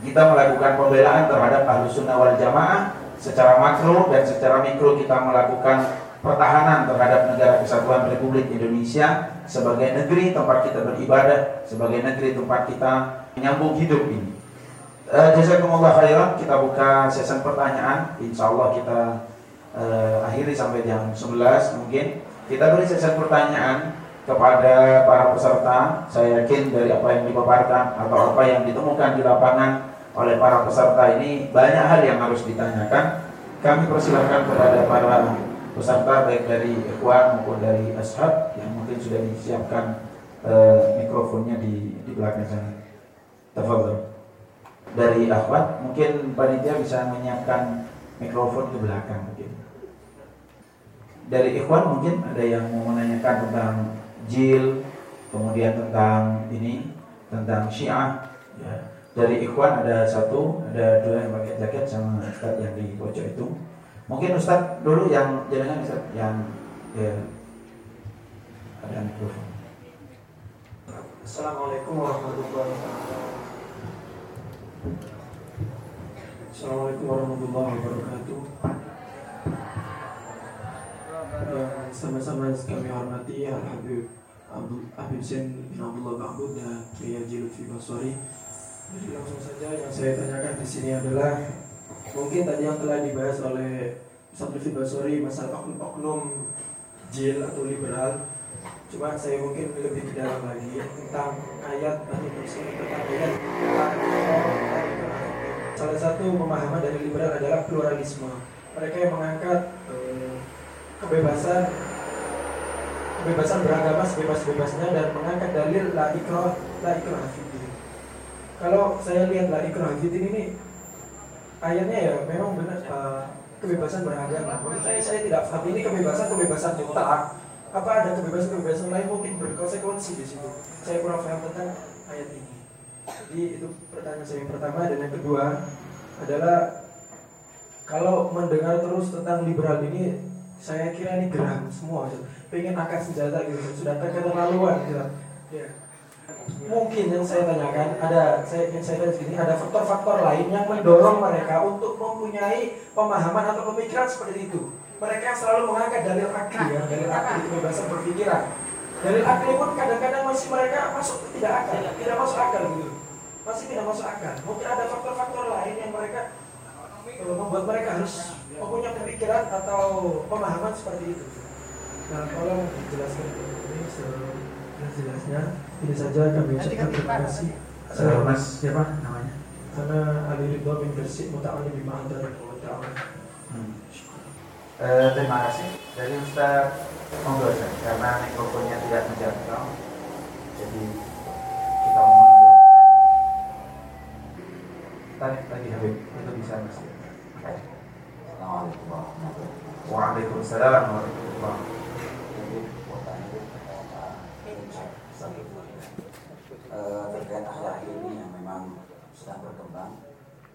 kita melakukan pembelaan terhadap ahlu sunnah wal jamaah secara makro dan secara mikro kita melakukan pertahanan terhadap negara kesatuan Republik Indonesia sebagai negeri tempat kita beribadah, sebagai negeri tempat kita menyambung hidup ini. Uh, Jazakumullah khairan, kita buka sesi pertanyaan. Insya Allah kita uh, akhiri sampai jam 11 mungkin. Kita beri sesi pertanyaan kepada para peserta. Saya yakin dari apa yang dipaparkan atau apa yang ditemukan di lapangan oleh para peserta ini banyak hal yang harus ditanyakan. Kami persilahkan kepada para peserta baik dari ikhwan maupun dari ashab yang mungkin sudah disiapkan uh, mikrofonnya di di belakang sana. Tafadhol. Dari akhwat mungkin panitia bisa menyiapkan mikrofon ke belakang mungkin. Dari ikhwan mungkin ada yang mau menanyakan tentang jil, kemudian tentang ini, tentang syiah. Ya dari Ikhwan ada satu, ada dua yang pakai jaket sama Ustaz yang di pojok itu. Mungkin Ustaz dulu yang jalannya Ustaz yang ya, ada mikrofon. Assalamualaikum warahmatullahi wabarakatuh. Assalamualaikum warahmatullahi wabarakatuh. Yang sama-sama kami hormati Al Habib Abdul Habib Zain bin Abdullah Mahmud dan Kiai Lutfi Baswari langsung saja yang saya tanyakan di sini adalah mungkin tadi yang telah dibahas oleh Ustaz Lutfi Basori masalah oknum-oknum jil atau liberal. Cuma saya mungkin lebih ke dalam lagi tentang ayat tadi tentang ayat Salah satu pemahaman dari liberal adalah pluralisme. Mereka yang mengangkat eh, kebebasan kebebasan beragama sebebas-bebasnya dan mengangkat dalil la ikrah la kalau saya lihat lah ikrah fitin ini ayatnya ya memang benar uh, kebebasan beragama. Maksud saya saya tidak paham ini kebebasan kebebasan mutlak. Apa ada kebebasan kebebasan lain mungkin berkonsekuensi di situ. Saya kurang paham tentang ayat ini. Jadi itu pertanyaan saya yang pertama dan yang kedua adalah kalau mendengar terus tentang liberal ini saya kira ini geram semua pengen angkat senjata gitu sudah terketerlaluan gitu mungkin yang saya tanyakan ada saya yang saya tanya sini ada faktor-faktor lain yang mendorong mereka untuk mempunyai pemahaman atau pemikiran seperti itu. Mereka selalu mengangkat dalil akli ya, dalil akli kebebasan berpikiran. Dalil akli pun kadang-kadang masih mereka masuk tidak akal, tidak masuk akal gitu. Masih tidak masuk akal. Mungkin ada faktor-faktor lain yang mereka eh, membuat mereka harus mempunyai pemikiran atau pemahaman seperti itu. Nah, tolong dijelaskan ini sejelasnya. Ini saja kami ucapkan terima kasih. Uh, mas siapa namanya? Karena Ali Ridho bin Bersih muta'alim bima anda hmm. uh, Terima kasih dari Ustaz Monggo karena mikrofonnya tidak menjangkau jadi kita mohon tarik lagi Habib itu bisa mas Assalamualaikum warahmatullahi wabarakatuh Waalaikumsalam warahmatullahi wabarakatuh Eh, terkait akhir-akhir ini yang memang sedang berkembang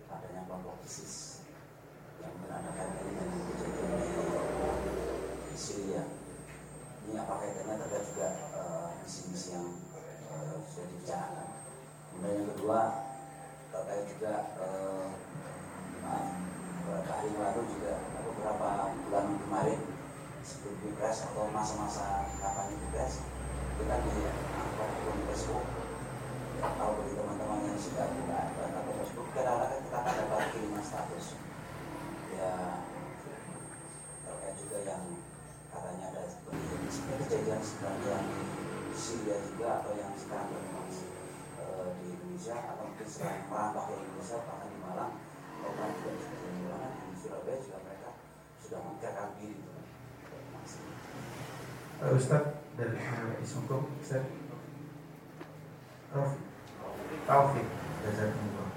adanya kelompok ISIS yang berada kaitannya dengan kejadian di, Syria. Ini apa kaitannya terkait juga eh, misi-misi yang uh, sudah dibicarakan. Kemudian yang kedua terkait juga beberapa hari lalu juga beberapa bulan kemarin sebelum pilpres atau masa-masa kampanye pilpres kan di akun Facebook atau bagi teman-teman yang sudah buka atau Facebook kadang-kadang kita akan dapat kiriman status. Ya terkait juga yang katanya ada kejadian di Syria juga atau yang sekarang berkembang e, di Indonesia atau mungkin sedang merambah ke Indonesia bahkan di Malang bahkan juga di Malang di Surabaya juga mereka sudah menggerakkan diri. Ustaz dari Ismukum Ustaz. Taufik Taufik Jazakumullah.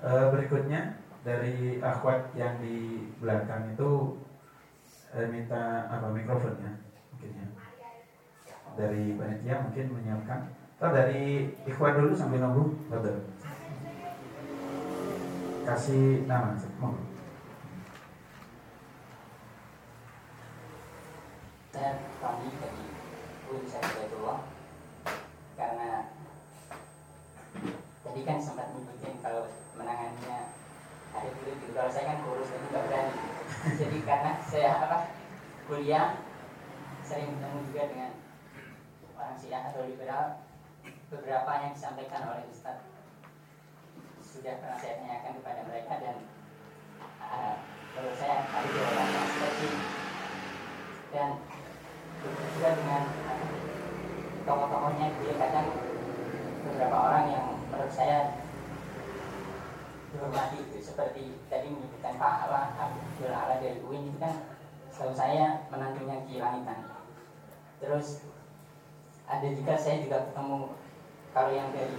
Uh, Berikutnya dari akhwat yang di belakang itu uh, minta apa mikrofonnya mungkin ya. Dari panitia mungkin menyiapkan. Atau dari ikhwan dulu sambil nunggu Betul. kasih nama monggo saya Tony dari karena tadi tadi kan sempat nyebutin kalau menangannya ada kulit gitu kalau saya kan kurus jadi nggak berani. Jadi karena saya apa kuliah sering bertemu juga dengan orang Syiah atau liberal beberapa yang disampaikan oleh Ustadz sudah pernah saya tanyakan kepada mereka dan uh, saya ada jawaban yang seperti dan juga dengan tokoh-tokohnya dia kadang beberapa orang yang menurut saya dihormati itu seperti tadi menyebutkan Pak Ala Abdul Ala dari UIN itu kan setahu saya menantunya di langitan terus ada juga saya juga ketemu kalau yang dari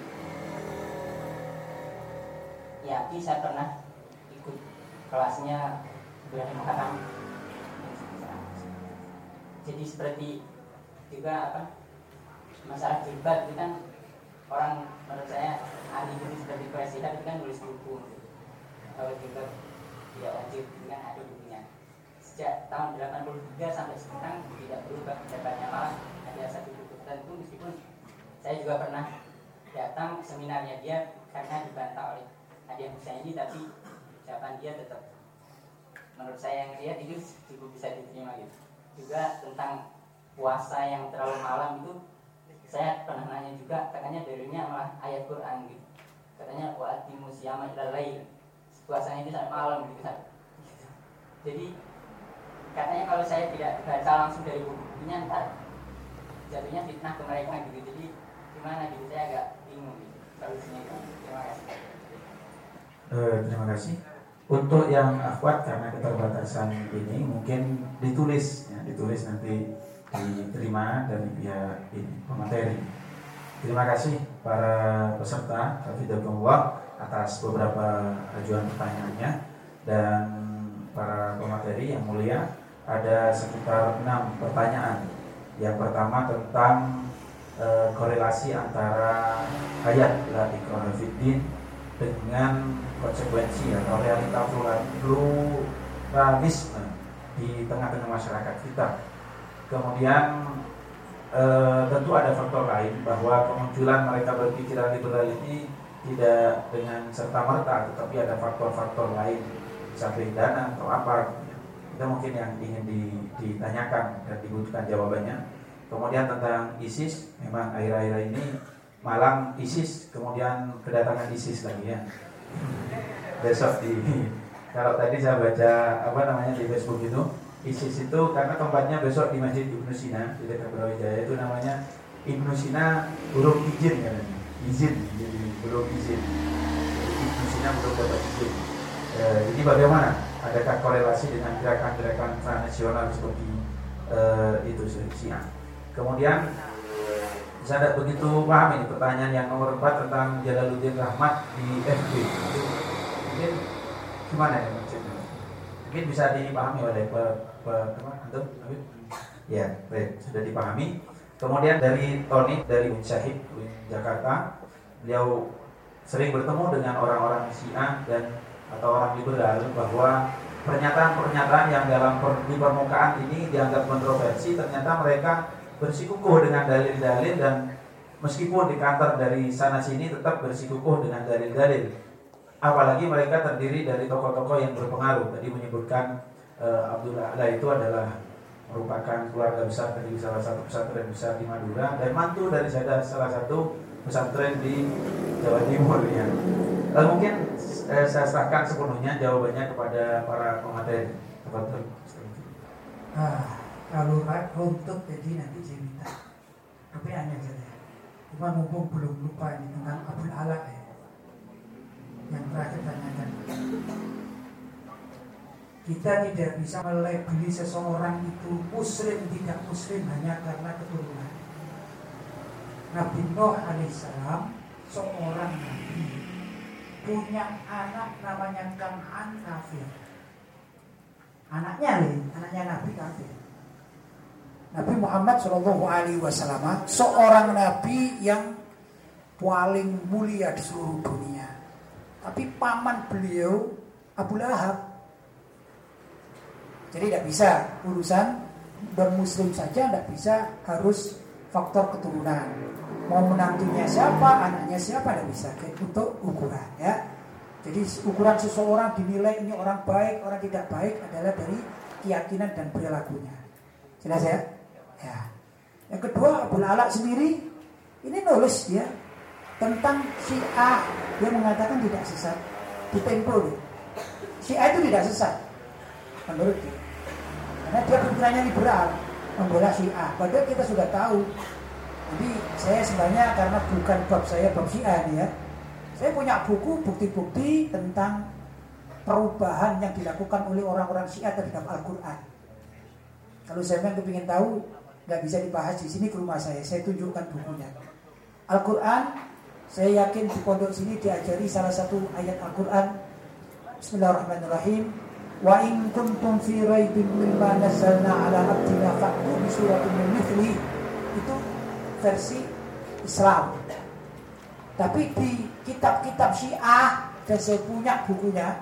Yaki saya pernah ikut kelasnya Ibrahim Haram jadi seperti juga apa masalah jilbab itu kan orang menurut saya ahli itu seperti presiden itu kan nulis buku. Kalau jilbab tidak wajib kan ada bukunya sejak tahun 83 sampai sekarang tidak berubah pendapatnya malah ada satu buku tertentu meskipun saya juga pernah datang seminarnya dia karena dibantah oleh Hadiah ini tapi jawaban dia tetap menurut saya yang lihat itu cukup bisa diterima gitu. Juga tentang puasa yang terlalu malam itu saya pernah nanya juga katanya dalilnya malah ayat Quran gitu. Katanya wa atimu siyama ila lail. Puasanya itu sampai malam gitu kan jadi katanya kalau saya tidak baca langsung dari bukunya ntar jatuhnya fitnah ke mereka gitu. Jadi gimana gitu? Saya agak bingung gitu. Solusinya itu terima kasih. Eh, terima kasih. Untuk yang akhwat karena keterbatasan ini mungkin ditulis ya, ditulis nanti diterima dari pihak ini pemateri. Terima kasih para peserta Hafidhullah atas beberapa ajuan pertanyaannya dan para pemateri yang mulia ada sekitar enam pertanyaan. Yang pertama tentang e, korelasi antara ayat la ikrah dengan konsekuensi atau realita pluralisme di tengah-tengah masyarakat kita Kemudian e, tentu ada faktor lain bahwa kemunculan mereka berpikiran liberal ini tidak dengan serta merta, tetapi ada faktor-faktor lain samping dana atau apa. Itu mungkin yang ingin ditanyakan dan dibutuhkan jawabannya. Kemudian tentang ISIS, memang akhir-akhir ini Malang ISIS, kemudian kedatangan ISIS lagi ya. Besok di kalau tadi saya baca apa namanya di Facebook itu ISIS itu karena tempatnya besok di Masjid Ibnu Sina di dekat Brawijaya. Itu namanya Ibnu Sina burung izin kan izin jadi burung izin. Ibnu Sina burung dapat izin. E, jadi bagaimana? Adakah korelasi dengan gerakan-gerakan transnasional seperti e, itu Sia kemudian saya tidak begitu paham ini pertanyaan yang nomor 4 tentang Jalaluddin Rahmat di FB mungkin gimana ya maksudnya? Mungkin bisa dipahami oleh ya baik. Sudah dipahami. Kemudian dari Tony dari Syahid Jakarta beliau sering bertemu dengan orang-orang Syiah dan atau orang liberal bahwa pernyataan-pernyataan yang dalam per, di permukaan ini dianggap kontroversi ternyata mereka bersikukuh dengan dalil-dalil dan meskipun di kantor dari sana sini tetap bersikukuh dengan dalil-dalil. Apalagi mereka terdiri dari tokoh-tokoh yang berpengaruh. Tadi menyebutkan uh, Abdullah Ala itu adalah merupakan keluarga besar dari salah satu pesantren besar di Madura dan mantu dari saya salah satu pesantren di Jawa Timur ya. Lalu mungkin eh, saya serahkan sepenuhnya jawabannya kepada para pemateri. Ah, kalau untuk jadi nanti saya minta kepeannya saja. Cuma mumpung belum lupa ini tentang Abdul Ala ya. Yang terakhir tanyakan kita tidak bisa melebeli seseorang itu muslim tidak muslim hanya karena keturunan. Nabi Nuh alaihissalam seorang nabi punya anak namanya Kan'an kafir. Anaknya nih, anaknya Nabi kafir. Nabi Muhammad Shallallahu Alaihi Wasallam seorang nabi yang paling mulia di seluruh dunia. Tapi paman beliau Abu Lahab jadi tidak bisa urusan bermuslim saja tidak bisa harus faktor keturunan. mau menantunya siapa, anaknya siapa, tidak bisa untuk ukuran ya. Jadi ukuran seseorang dinilai ini orang baik, orang tidak baik adalah dari keyakinan dan perilakunya. Jelas ya? Ya. Yang kedua, Abdul Alak sendiri ini nulis ya tentang si A. Dia mengatakan tidak sesat di Tempo. Si A itu tidak sesat menurut dia. Karena dia pikirannya liberal membela si A. Padahal kita sudah tahu. Jadi saya sebenarnya karena bukan bab saya bab si A ya. Saya punya buku bukti-bukti tentang perubahan yang dilakukan oleh orang-orang Syiah terhadap Al-Quran. Kalau saya memang kepingin tahu, nggak bisa dibahas di sini ke rumah saya. Saya tunjukkan bukunya. Al-Quran, saya yakin di pondok sini diajari salah satu ayat Al-Quran. Bismillahirrahmanirrahim. Itu versi Islam. Tapi di kitab-kitab Syiah dan saya punya bukunya.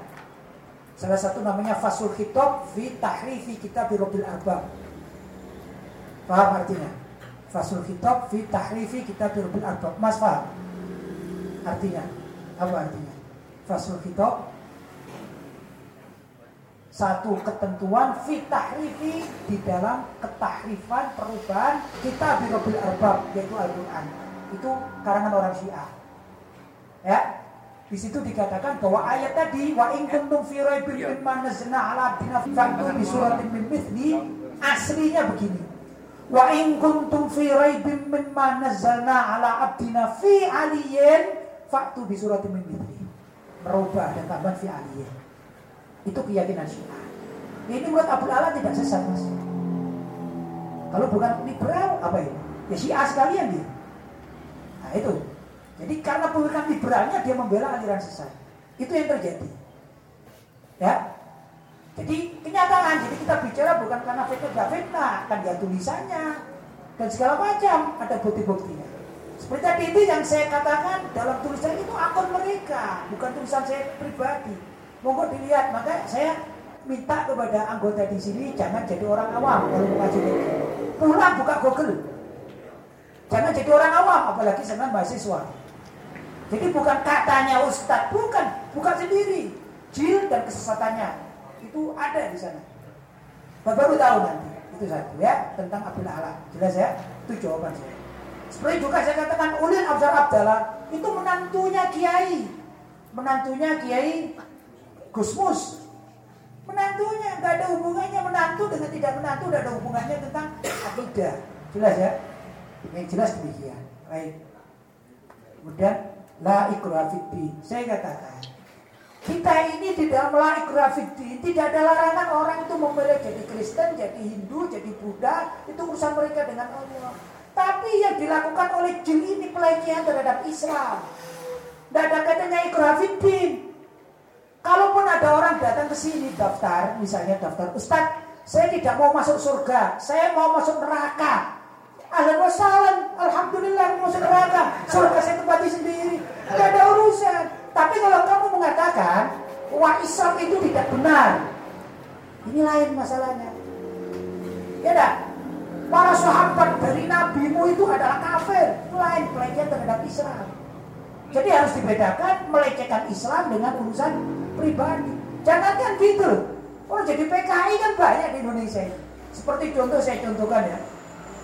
Salah satu namanya Fasul Kitab fi Tahrifi Kitab Rabbil Arbab. Paham artinya? Fasul Kitab fi Tahrifi Kitab Rabbil Arbab. Mas paham? Artinya? Apa artinya? Fasul Kitab satu ketentuan fitahrifi di dalam ketahrifan perubahan kita birobil arbab yaitu Al-Quran. Itu karangan orang Syiah. Ya? Di situ dikatakan bahwa ayat tadi wa in kuntum fi raibin mimma nazzalna ala abdina fa'tu bi suratin min mithli aslinya begini. Wa in kuntum fi raibin mimma nazzalna ala abdina fi aliyin fa'tu bi suratin min mithli. Merubah dan tambah fi aliyin itu keyakinan Syiah. Ini menurut Abdul Ala tidak sesat mas. Kalau bukan liberal apa itu? Ya Syiah sekalian dia. Nah itu. Jadi karena bukan liberalnya dia membela aliran sesat. Itu yang terjadi. Ya. Jadi kenyataan. Jadi kita bicara bukan karena fitnah fitnah, kan dia tulisannya dan segala macam ada bukti-buktinya. Seperti tadi itu yang saya katakan dalam tulisan itu akun mereka, bukan tulisan saya pribadi. Monggo dilihat, maka saya minta kepada anggota di sini jangan jadi orang awam kalau mau ngaji Pulang buka Google. Jangan jadi orang awam, apalagi sama mahasiswa. Jadi bukan katanya Ustadz, bukan, bukan sendiri. Jil dan kesesatannya itu ada di sana. Baru tahu nanti itu satu ya tentang Abdul Ala. Jelas ya? Itu jawaban saya. Seperti juga saya katakan Ulil Abdul Abdallah itu menantunya Kiai, menantunya Kiai Gusmus. Menantunya nggak ada hubungannya. Menantu dengan tidak menantu tidak ada hubungannya tentang akidah. Jelas ya? Yang jelas demikian. Baik. Kemudian la ikrafiddi saya katakan kita ini di dalam la ikrafiddi tidak ada larangan orang itu memilih jadi Kristen jadi Hindu jadi Buddha. Itu urusan mereka dengan Allah. Tapi yang dilakukan oleh jin ini pelecehan terhadap Islam. Tidak ada katanya ikrafiddin Kalaupun ada orang datang ke sini daftar, misalnya daftar Ustadz, saya tidak mau masuk surga, saya mau masuk neraka. Ahlan wassalam, Alhamdulillah masuk neraka. Surga saya tempati sendiri. Tidak ada urusan. Tapi kalau kamu mengatakan, wah Islam itu tidak benar. Ini lain masalahnya. Ya dah. Para sahabat dari nabimu itu adalah kafir. Lain pelecehan terhadap Islam. Jadi harus dibedakan melecehkan Islam dengan urusan pribadi. Jangan kan gitu. Oh jadi PKI kan banyak di Indonesia Seperti contoh saya contohkan ya.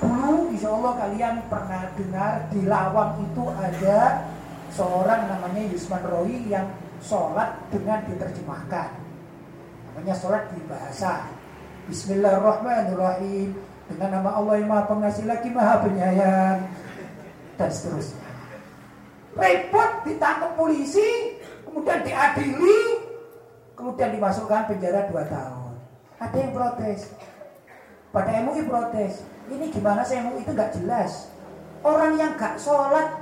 Dulu insya Allah kalian pernah dengar di Lawang itu ada seorang namanya Yusman Roy yang sholat dengan diterjemahkan. Namanya sholat di bahasa. Bismillahirrahmanirrahim. Dengan nama Allah yang maha pengasih lagi maha penyayang. Dan seterusnya. Repot ditangkap polisi, kemudian diadili, kemudian dimasukkan penjara 2 tahun. Ada yang protes. Pada MUI protes. Ini gimana sih MUI itu nggak jelas. Orang yang gak sholat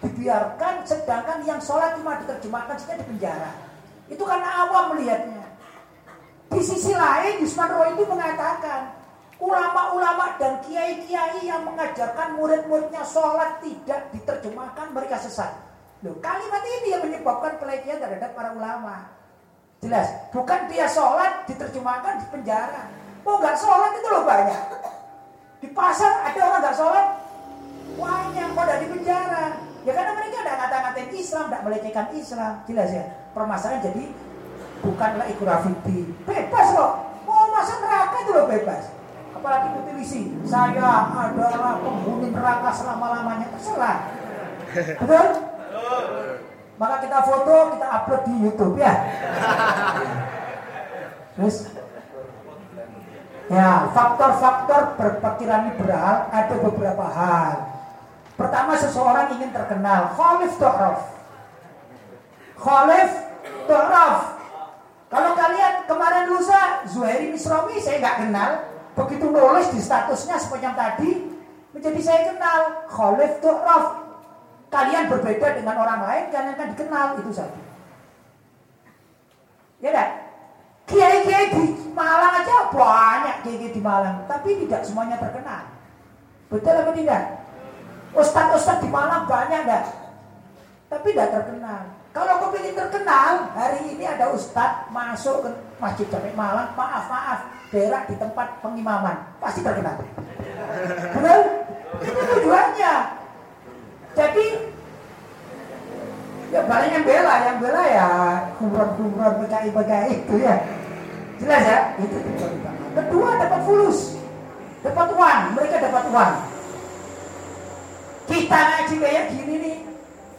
dibiarkan, sedangkan yang sholat cuma diterjemahkan saja di penjara. Itu karena awam melihatnya. Di sisi lain, Yusman Roy itu mengatakan, ulama-ulama dan kiai-kiai yang mengajarkan murid-muridnya sholat tidak diterjemahkan, mereka sesat. Loh, kalimat ini yang menyebabkan pelecehan terhadap para ulama. Jelas, bukan dia sholat diterjemahkan di penjara. Mau nggak sholat itu loh banyak. Di pasar ada orang nggak sholat, Banyak kok dari penjara. Ya karena mereka tidak ngata-ngatain Islam, tidak melecehkan Islam. Jelas ya. Permasalahan jadi bukanlah ikurafiti. Bebas loh. Mau masuk neraka itu loh bebas. Apalagi mutilisi. Saya adalah penghuni neraka selama-lamanya. Terserah. Betul? Maka kita foto, kita upload di YouTube ya. Terus Ya, faktor-faktor berpikiran liberal ada beberapa hal. Pertama, seseorang ingin terkenal. Khalif Tu'raf. Khalif Tu'raf. Kalau kalian kemarin lusa, Zuhairi Misrawi saya nggak kenal. Begitu nulis di statusnya sepanjang tadi, menjadi saya kenal. Khalif Tu'raf. Kalian berbeda dengan orang lain, kalian akan dikenal. Itu satu. Ya kan? Kiai-kiai di Malang aja banyak kiai-kiai di Malang, tapi tidak semuanya terkenal. Betul apa tidak? Ustadz-ustadz di Malang banyak enggak? Tapi tidak terkenal. Kalau kau ingin terkenal, hari ini ada ustadz masuk ke Masjid Jami Malang, maaf maaf, berak di tempat pengimaman, pasti terkenal. Betul? Itu tujuannya. Jadi ya banyak yang bela, yang bela ya kumron-kumron PKI-PKI itu ya. Jelas ya? Itu tujuan. Kedua dapat fulus, dapat uang, mereka dapat uang. Kita ngaji kayak gini nih,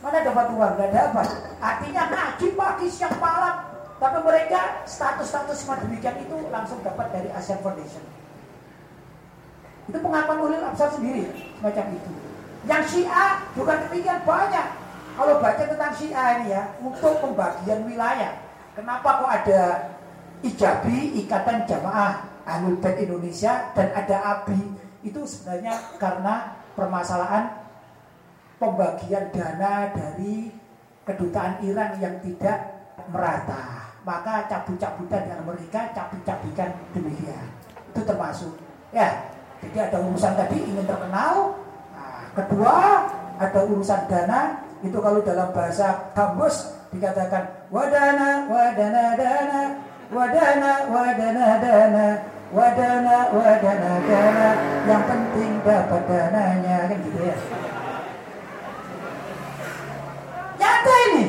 mana dapat uang? Gak dapat. Artinya ngaji pagi siang malam, tapi mereka status-status demikian itu langsung dapat dari Asian Foundation. Itu pengakuan ulil absar sendiri, semacam itu. Yang Syiah juga demikian banyak. Kalau baca tentang Syiah ini ya, untuk pembagian wilayah. Kenapa kok ada Ijabi, Ikatan Jamaah Ahlul Indonesia dan ada ABI itu sebenarnya karena permasalahan pembagian dana dari kedutaan Iran yang tidak merata. Maka cabut-cabutan dengan mereka, cabut-cabutan demikian. Itu termasuk. Ya, jadi ada urusan tadi ingin terkenal. Kedua, ada urusan dana. Itu kalau dalam bahasa kampus dikatakan wadana, wadana, dana, wadana, wadana, dana, wadana, wadana, dana. Yang penting dapat dananya kan gitu ya. Nyata ini.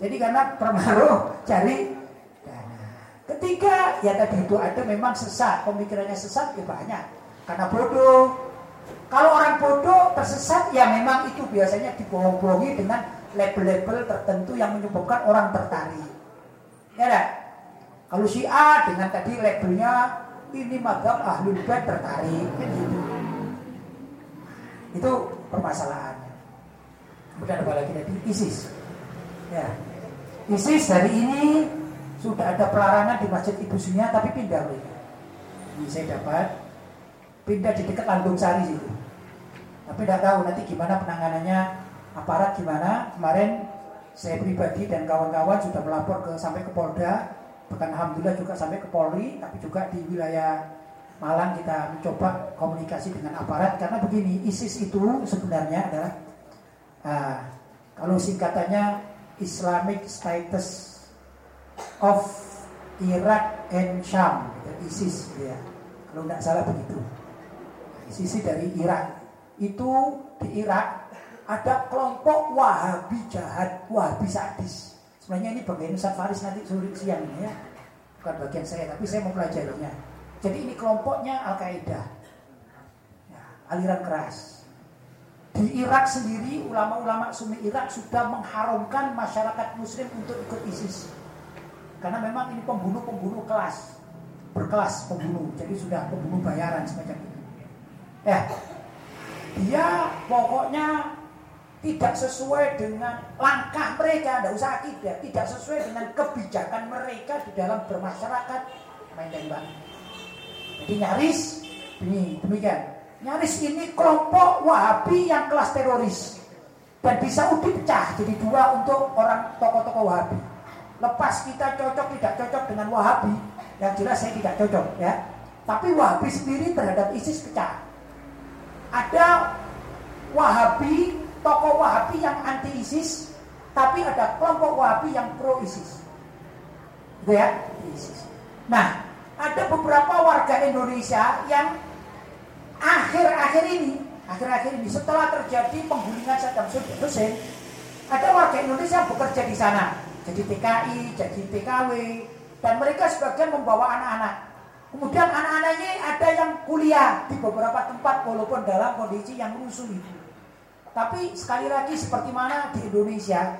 Jadi karena permaruh cari dana. Ketiga, ya tadi itu ada memang sesat, pemikirannya sesat ya banyak. Karena bodoh. Kalau orang bodoh tersesat ya memang itu biasanya dibohong-bohongi dengan label-label tertentu yang menyebabkan orang tertarik. Ya enggak? Kalau si A dengan tadi labelnya ini madhab ahlul bait tertarik kan gitu. Itu permasalahannya. Kemudian apa lagi tadi? ISIS. Ya. ISIS hari ini sudah ada pelarangan di Masjid Ibu Sunya tapi pindah mereka. Ini saya dapat pindah di dekat Landung Sari situ. Tapi tidak tahu nanti gimana penanganannya aparat gimana. Kemarin saya pribadi dan kawan-kawan sudah melapor ke sampai ke Polda, bahkan alhamdulillah juga sampai ke Polri, tapi juga di wilayah Malang kita mencoba komunikasi dengan aparat karena begini, ISIS itu sebenarnya adalah uh, kalau singkatannya Islamic Status of Iraq and Sham, gitu, ISIS ya. Kalau tidak salah begitu. ISIS dari Irak. Itu di Irak ada kelompok Wahabi jahat, Wahabi sadis. Sebenarnya ini bagian Ustaz Faris nanti sore siang ini ya. Bukan bagian saya, tapi saya mau pelajarinya. Jadi ini kelompoknya Al-Qaeda. Ya, aliran keras. Di Irak sendiri, ulama-ulama Sunni Irak sudah mengharumkan masyarakat muslim untuk ikut ISIS. Karena memang ini pembunuh-pembunuh kelas. Berkelas pembunuh. Jadi sudah pembunuh bayaran semacam itu. Ya, dia pokoknya tidak sesuai dengan langkah mereka, tidak usah akidah, tidak sesuai dengan kebijakan mereka di dalam bermasyarakat main tembak. Jadi nyaris ini demikian. Nyaris ini kelompok Wahabi yang kelas teroris dan di Saudi pecah jadi dua untuk orang tokoh-tokoh Wahabi. Lepas kita cocok tidak cocok dengan Wahabi, yang jelas saya tidak cocok ya. Tapi Wahabi sendiri terhadap ISIS pecah. Ada Wahabi, tokoh Wahabi yang anti ISIS, tapi ada kelompok Wahabi yang pro ISIS. Gitu ya, ISIS. Nah, ada beberapa warga Indonesia yang akhir-akhir ini akhir-akhir ini setelah terjadi penggulingan Saddam Hussein, ada warga Indonesia yang bekerja di sana, jadi TKI, jadi TKW, dan mereka sebagian membawa anak-anak. Kemudian anak-anaknya ada yang kuliah di beberapa tempat walaupun dalam kondisi yang rusuh itu. Tapi sekali lagi seperti mana di Indonesia,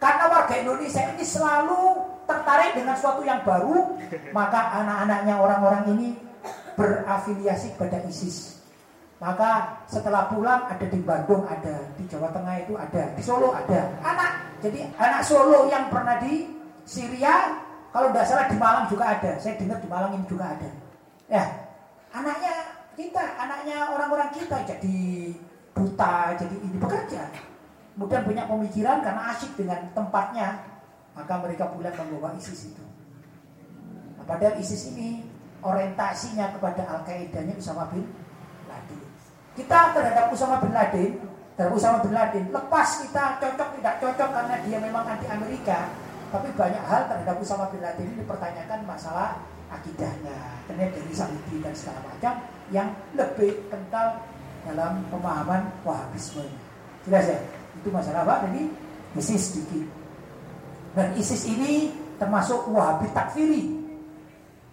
karena warga Indonesia ini selalu tertarik dengan sesuatu yang baru, maka anak-anaknya orang-orang ini berafiliasi pada ISIS. Maka setelah pulang ada di Bandung ada, di Jawa Tengah itu ada, di Solo ada. Anak, jadi anak Solo yang pernah di Syria, kalau tidak salah di Malang juga ada. Saya dengar di Malang ini juga ada. Ya, anaknya kita, anaknya orang-orang kita jadi buta, jadi ini bekerja. Kemudian punya pemikiran karena asyik dengan tempatnya, maka mereka pulang membawa ISIS itu. Nah, padahal ISIS ini orientasinya kepada Al-Qaeda-nya Usama bin Laden. Kita terhadap Usama bin Laden, terhadap Usama bin Laden, lepas kita cocok tidak cocok karena dia memang anti Amerika, tapi banyak hal terhadap Usama bin Laden ini dipertanyakan masalah akidahnya, karena dari Saudi dan segala macam yang lebih kental dalam pemahaman Wahabisme. Jelas ya? Itu masalah apa? Jadi ISIS sedikit. Dan ISIS ini termasuk Wahabi takfiri.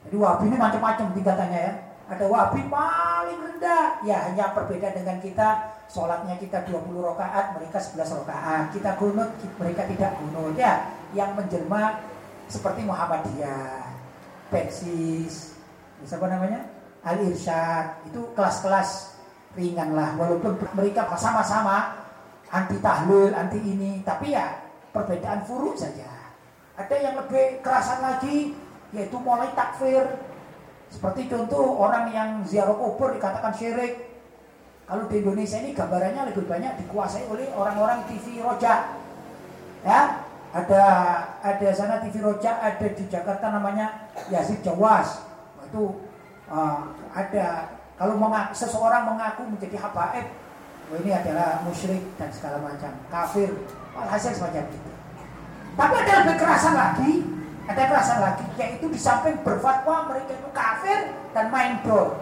Jadi Wahabi ini macam-macam tingkatannya ya. Ada Wahabi paling rendah, ya hanya berbeda dengan kita. Sholatnya kita 20 rakaat, mereka 11 rakaat. Kita gunut, mereka tidak gunut ya. Yang menjelma seperti Muhammadiyah, Persis, siapa namanya? Al Irsyad. Itu kelas-kelas ringan lah. Walaupun mereka sama-sama anti tahlil, anti ini, tapi ya perbedaan furu saja. Ada yang lebih kerasan lagi, yaitu mulai takfir. Seperti contoh orang yang ziarah kubur dikatakan syirik. Kalau di Indonesia ini gambarannya lebih banyak dikuasai oleh orang-orang TV Roja. Ya, ada ada sana TV Roja, ada di Jakarta namanya Yazid Jawas. Itu uh, ada kalau mengaku, seseorang mengaku menjadi habaib, oh ini adalah musyrik dan segala macam, kafir, hasil semacam itu. Tapi ada lebih kerasan lagi, ada kerasan lagi, yaitu di samping berfatwa mereka itu kafir dan main dol.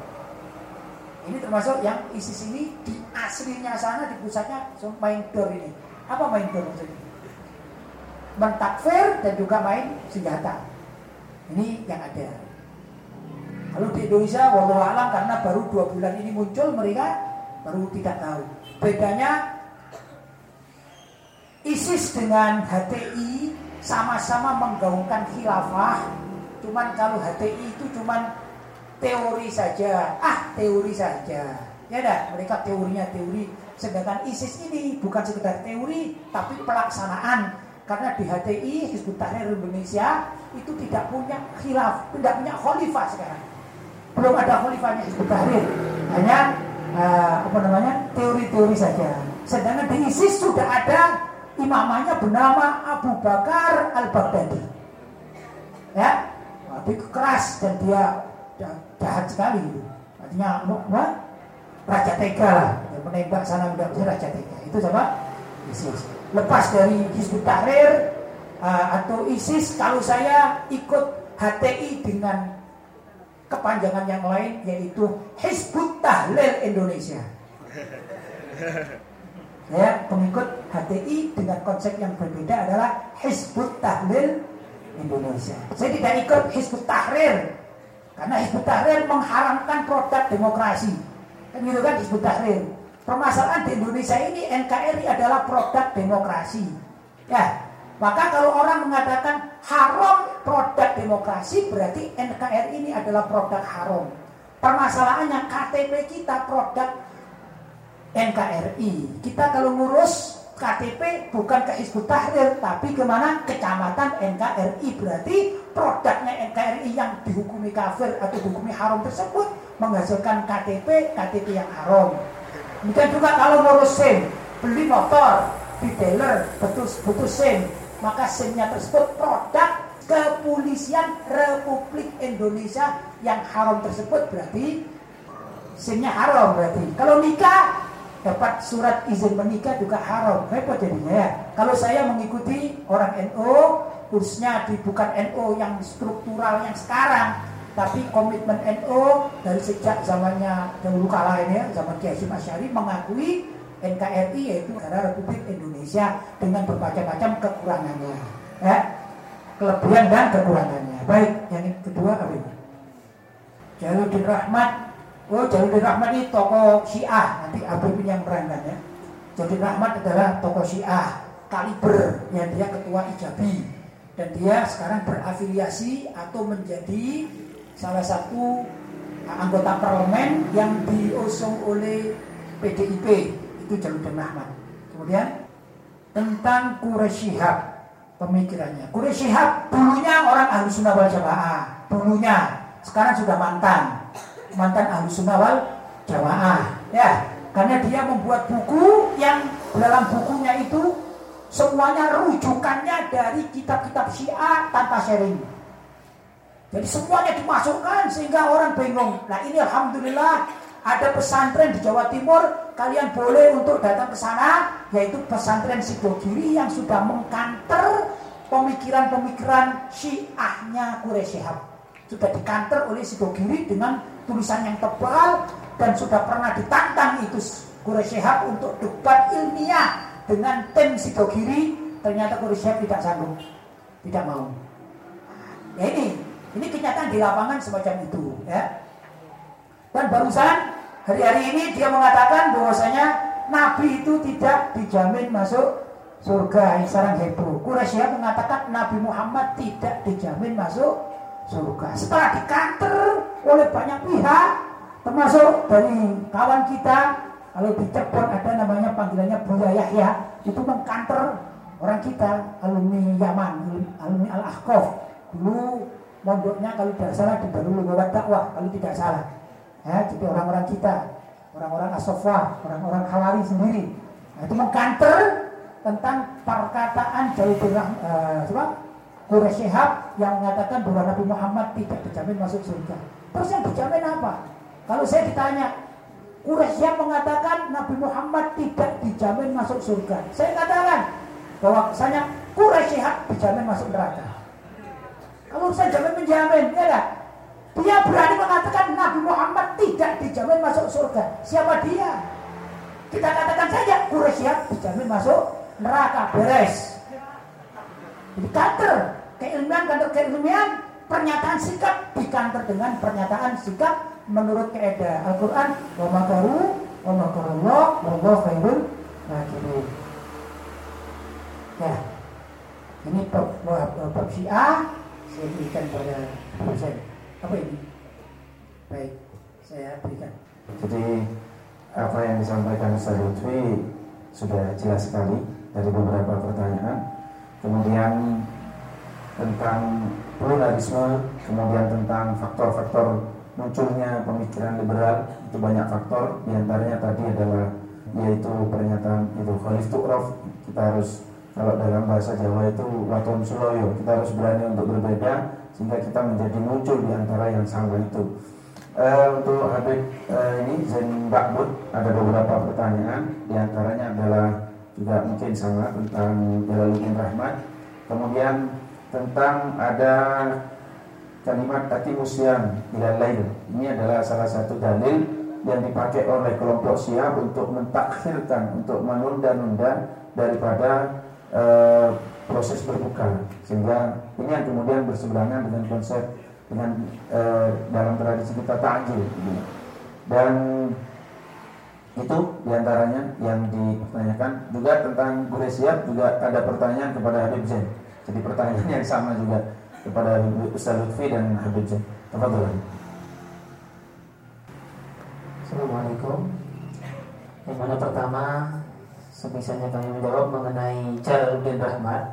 Ini termasuk yang ISIS ini di aslinya sana di pusatnya main dol ini. Apa main dol maksudnya? Mentakfir dan juga main senjata. Ini yang ada. Kalau di Indonesia, walau alam karena baru dua bulan ini muncul mereka baru tidak tahu. Bedanya ISIS dengan HTI sama-sama menggaungkan khilafah. Cuman kalau HTI itu cuman teori saja. Ah, teori saja. Ya dah, mereka teorinya teori. Sedangkan ISIS ini bukan sekedar teori, tapi pelaksanaan. Karena di HTI, Hizbut Tahrir Indonesia, itu tidak punya khilaf, tidak punya khalifah sekarang. Belum ada khalifahnya Hizbut Tahrir. Hanya uh, apa namanya teori-teori saja. Sedangkan di ISIS sudah ada imamanya bernama Abu Bakar Al Baghdadi. Ya, tapi keras dan dia jahat sekali. Artinya apa? Raja Tega lah, yang menembak sana udah bisa Raja Tega. Itu siapa? ISIS. Lepas dari Hizbut Tahrir uh, atau ISIS, kalau saya ikut HTI dengan kepanjangan yang lain yaitu Hizbut Tahlil Indonesia. Ya, pengikut HTI dengan konsep yang berbeda adalah Hizbut Tahlil Indonesia. Saya tidak ikut Hizbut Tahrir karena Hizbut Tahrir mengharamkan produk demokrasi. Kan gitu kan Hizbut Tahrir. Permasalahan di Indonesia ini NKRI adalah produk demokrasi. Ya, maka kalau orang mengatakan haram produk demokrasi berarti NKRI ini adalah produk haram. Permasalahannya KTP kita produk NKRI. Kita kalau ngurus KTP bukan ke Hizbut Tahrir tapi ke mana kecamatan NKRI berarti produknya NKRI yang dihukumi kafir atau dihukumi haram tersebut menghasilkan KTP KTP yang haram. Kemudian juga kalau ngurus SIM beli motor di dealer betul butuh SIM maka SIM-nya tersebut produk kepolisian Republik Indonesia yang haram tersebut berarti SIM-nya haram berarti. Kalau nikah dapat surat izin menikah juga haram repot jadinya ya kalau saya mengikuti orang NO kursnya di bukan NO yang struktural yang sekarang tapi komitmen NU dari sejak zamannya dahulu kala ini zaman Kiai Hasyim Asy'ari mengakui NKRI yaitu Negara Republik Indonesia dengan bermacam-macam kekurangannya. Ya. Kelebihan dan kekurangannya. Baik, yang kedua apa ini? Jaludin Rahmat. Oh, Jaludin Rahmat ini tokoh Syiah. Nanti Habib yang merangkan ya. Jaludin Rahmat adalah tokoh Syiah kaliber yang dia ketua Ijabi dan dia sekarang berafiliasi atau menjadi salah satu anggota parlemen yang diusung oleh PDIP itu Jaludin Rahmat. Kemudian tentang Quraisy Shihab pemikirannya. Quraisy Shihab dulunya orang ahli sunnah wal jamaah, dulunya sekarang sudah mantan mantan ahli sunnah wal jamaah, ya karena dia membuat buku yang dalam bukunya itu semuanya rujukannya dari kitab-kitab Syiah tanpa sharing. Jadi semuanya dimasukkan sehingga orang bingung. Nah ini Alhamdulillah ada pesantren di Jawa Timur, kalian boleh untuk datang ke sana, yaitu pesantren Sidogiri yang sudah mengkanter pemikiran-pemikiran Syiahnya Quraisy. Sudah dikanter oleh Sidogiri dengan tulisan yang tebal dan sudah pernah ditantang itu Quraisy untuk debat ilmiah dengan tim Sidogiri ternyata Quraisy tidak sanggup, tidak mau. Ya ini, ini kenyataan di lapangan semacam itu, ya. Dan barusan hari-hari ini dia mengatakan bahwasanya Nabi itu tidak dijamin masuk surga sarang heboh. Quraisy mengatakan Nabi Muhammad tidak dijamin masuk surga. Setelah dikanter oleh banyak pihak, termasuk dari kawan kita kalau di Cirebon ada namanya panggilannya Buya Yahya, itu mengkanter orang kita alumni Yaman, alumni Al Ahqaf. Dulu mondoknya kalau tidak salah di Darul Lugawat Dakwah, kalau tidak salah. Ya, jadi orang-orang kita, orang-orang Asofah, orang-orang Khawari sendiri. Nah, itu mengkanter tentang perkataan Jaludin uh, eh, Quraisy Shihab yang mengatakan bahwa Nabi Muhammad tidak dijamin masuk surga. Terus yang dijamin apa? Kalau saya ditanya, Quraisy yang mengatakan Nabi Muhammad tidak dijamin masuk surga. Saya katakan bahwa saya Quraisy dijamin masuk neraka. Kalau saya jamin menjamin, ya kan? Dia berani mengatakan Nabi Muhammad tidak dijamin masuk surga. Siapa dia? Kita katakan saja Quraisy dijamin masuk neraka. Beres. Jadi kantor keilmuan, kantor keilmuan, pernyataan sikap dikantor dengan pernyataan sikap menurut keadaan Al-Quran wa makaru wa makarullah wa khairul makirin ya ini bab syiah saya berikan pada dosen. Apa ini? Baik saya berikan. Jadi apa yang disampaikan Ustaz Lutfi sudah jelas sekali dari beberapa pertanyaan. Kemudian tentang pluralisme kemudian tentang faktor-faktor munculnya pemikiran liberal itu banyak faktor. Di antaranya tadi adalah yaitu pernyataan itu Khalif kita harus kalau dalam bahasa Jawa itu waton suloyo kita harus berani untuk berbeda sehingga kita menjadi muncul di antara yang sama itu. Uh, untuk Habib uh, ini Zain Bakbud ada beberapa pertanyaan di antaranya adalah juga mungkin sama tentang Jalaluddin Rahmat kemudian tentang ada kalimat tati musyan ilal lain ini adalah salah satu dalil yang dipakai oleh kelompok Syiah untuk mentakhirkan untuk menunda-nunda daripada uh, proses berbuka sehingga ini yang kemudian berseberangan dengan konsep dengan uh, dalam tradisi kita takjil dan itu di antaranya yang dipertanyakan juga tentang Quraisyah juga ada pertanyaan kepada Habib Zain jadi pertanyaan yang sama juga kepada Ustaz Lutfi dan Habib Zain. Tafadhol. Assalamualaikum. Yang mana pertama Semisalnya kami menjawab mengenai Jalaluddin Rahmat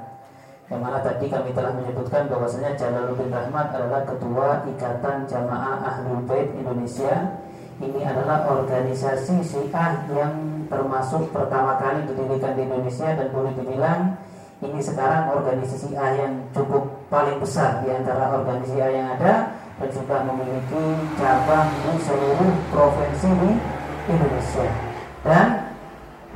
Yang mana tadi kami telah menyebutkan bahwasanya Jalaluddin Rahmat adalah Ketua Ikatan Jamaah Ahlul Bait Indonesia Ini adalah organisasi syiah yang termasuk pertama kali didirikan di Indonesia Dan boleh dibilang ini sekarang organisasi A yang cukup paling besar di antara organisasi A yang ada dan juga memiliki cabang di seluruh provinsi di Indonesia. Dan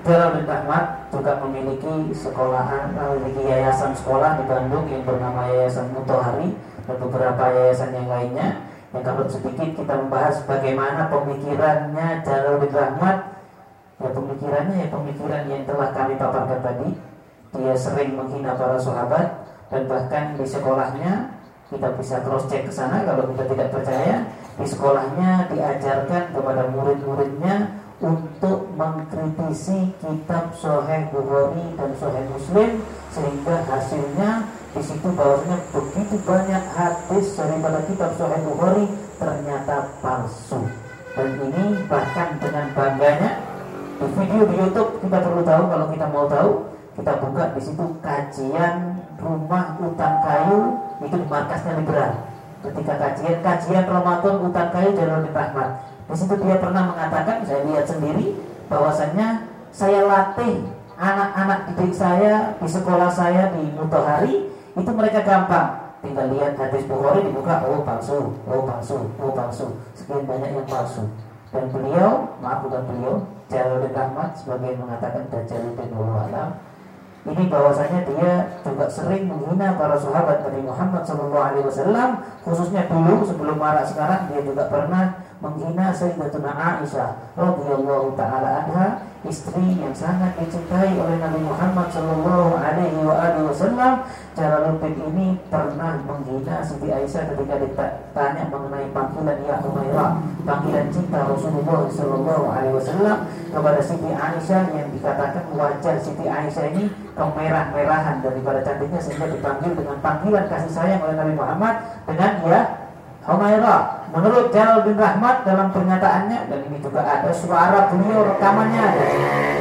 Jalal Ahmad juga memiliki sekolahan, memiliki yayasan sekolah di Bandung yang bernama Yayasan Mutohari dan beberapa yayasan yang lainnya. Yang kalau sedikit kita membahas bagaimana pemikirannya Jalaluddin Rahmat. Ya pemikirannya ya pemikiran yang telah kami paparkan tadi. Dia sering menghina para sahabat dan bahkan di sekolahnya kita bisa cross check ke sana kalau kita tidak percaya. Di sekolahnya diajarkan kepada murid-muridnya untuk mengkritisi kitab Sahih Bukhari dan Sahih Muslim sehingga hasilnya di situ bahwasanya begitu banyak hadis daripada kitab Sahih Bukhari ternyata palsu. Dan ini bahkan dengan bangganya di video di YouTube kita perlu tahu kalau kita mau tahu kita buka di situ kajian rumah hutan kayu itu di markasnya liberal. Ketika kajian kajian Ramadan hutan kayu Jalur Rahmat di situ dia pernah mengatakan saya lihat sendiri bahwasannya saya latih anak-anak didik saya di sekolah saya di Mutohari itu mereka gampang. Tinggal lihat hadis Bukhari dibuka oh palsu oh palsu oh palsu. Sekian banyak yang palsu. Dan beliau maaf bukan beliau Jalur Rahmat sebagai mengatakan Dajaluddin Alam ini bahwasanya dia juga sering menghina para sahabat Nabi Muhammad SAW khususnya dulu sebelum marah sekarang dia juga pernah menghina Sayyidatuna Aisyah radhiyallahu taala anha istri yang sangat dicintai oleh Nabi Muhammad sallallahu alaihi wasallam. Jalaluddin ini pernah menghina Siti Aisyah ketika ditanya mengenai panggilan ya Umairah panggilan cinta Rasulullah sallallahu alaihi wasallam kepada Siti Aisyah yang dikatakan wajah Siti Aisyah ini kemerah-merahan daripada cantiknya sehingga dipanggil dengan panggilan kasih sayang oleh Nabi Muhammad dengan ya Humaira menurut Jalal bin Rahmat dalam pernyataannya dan ini juga ada suara beliau rekamannya ada.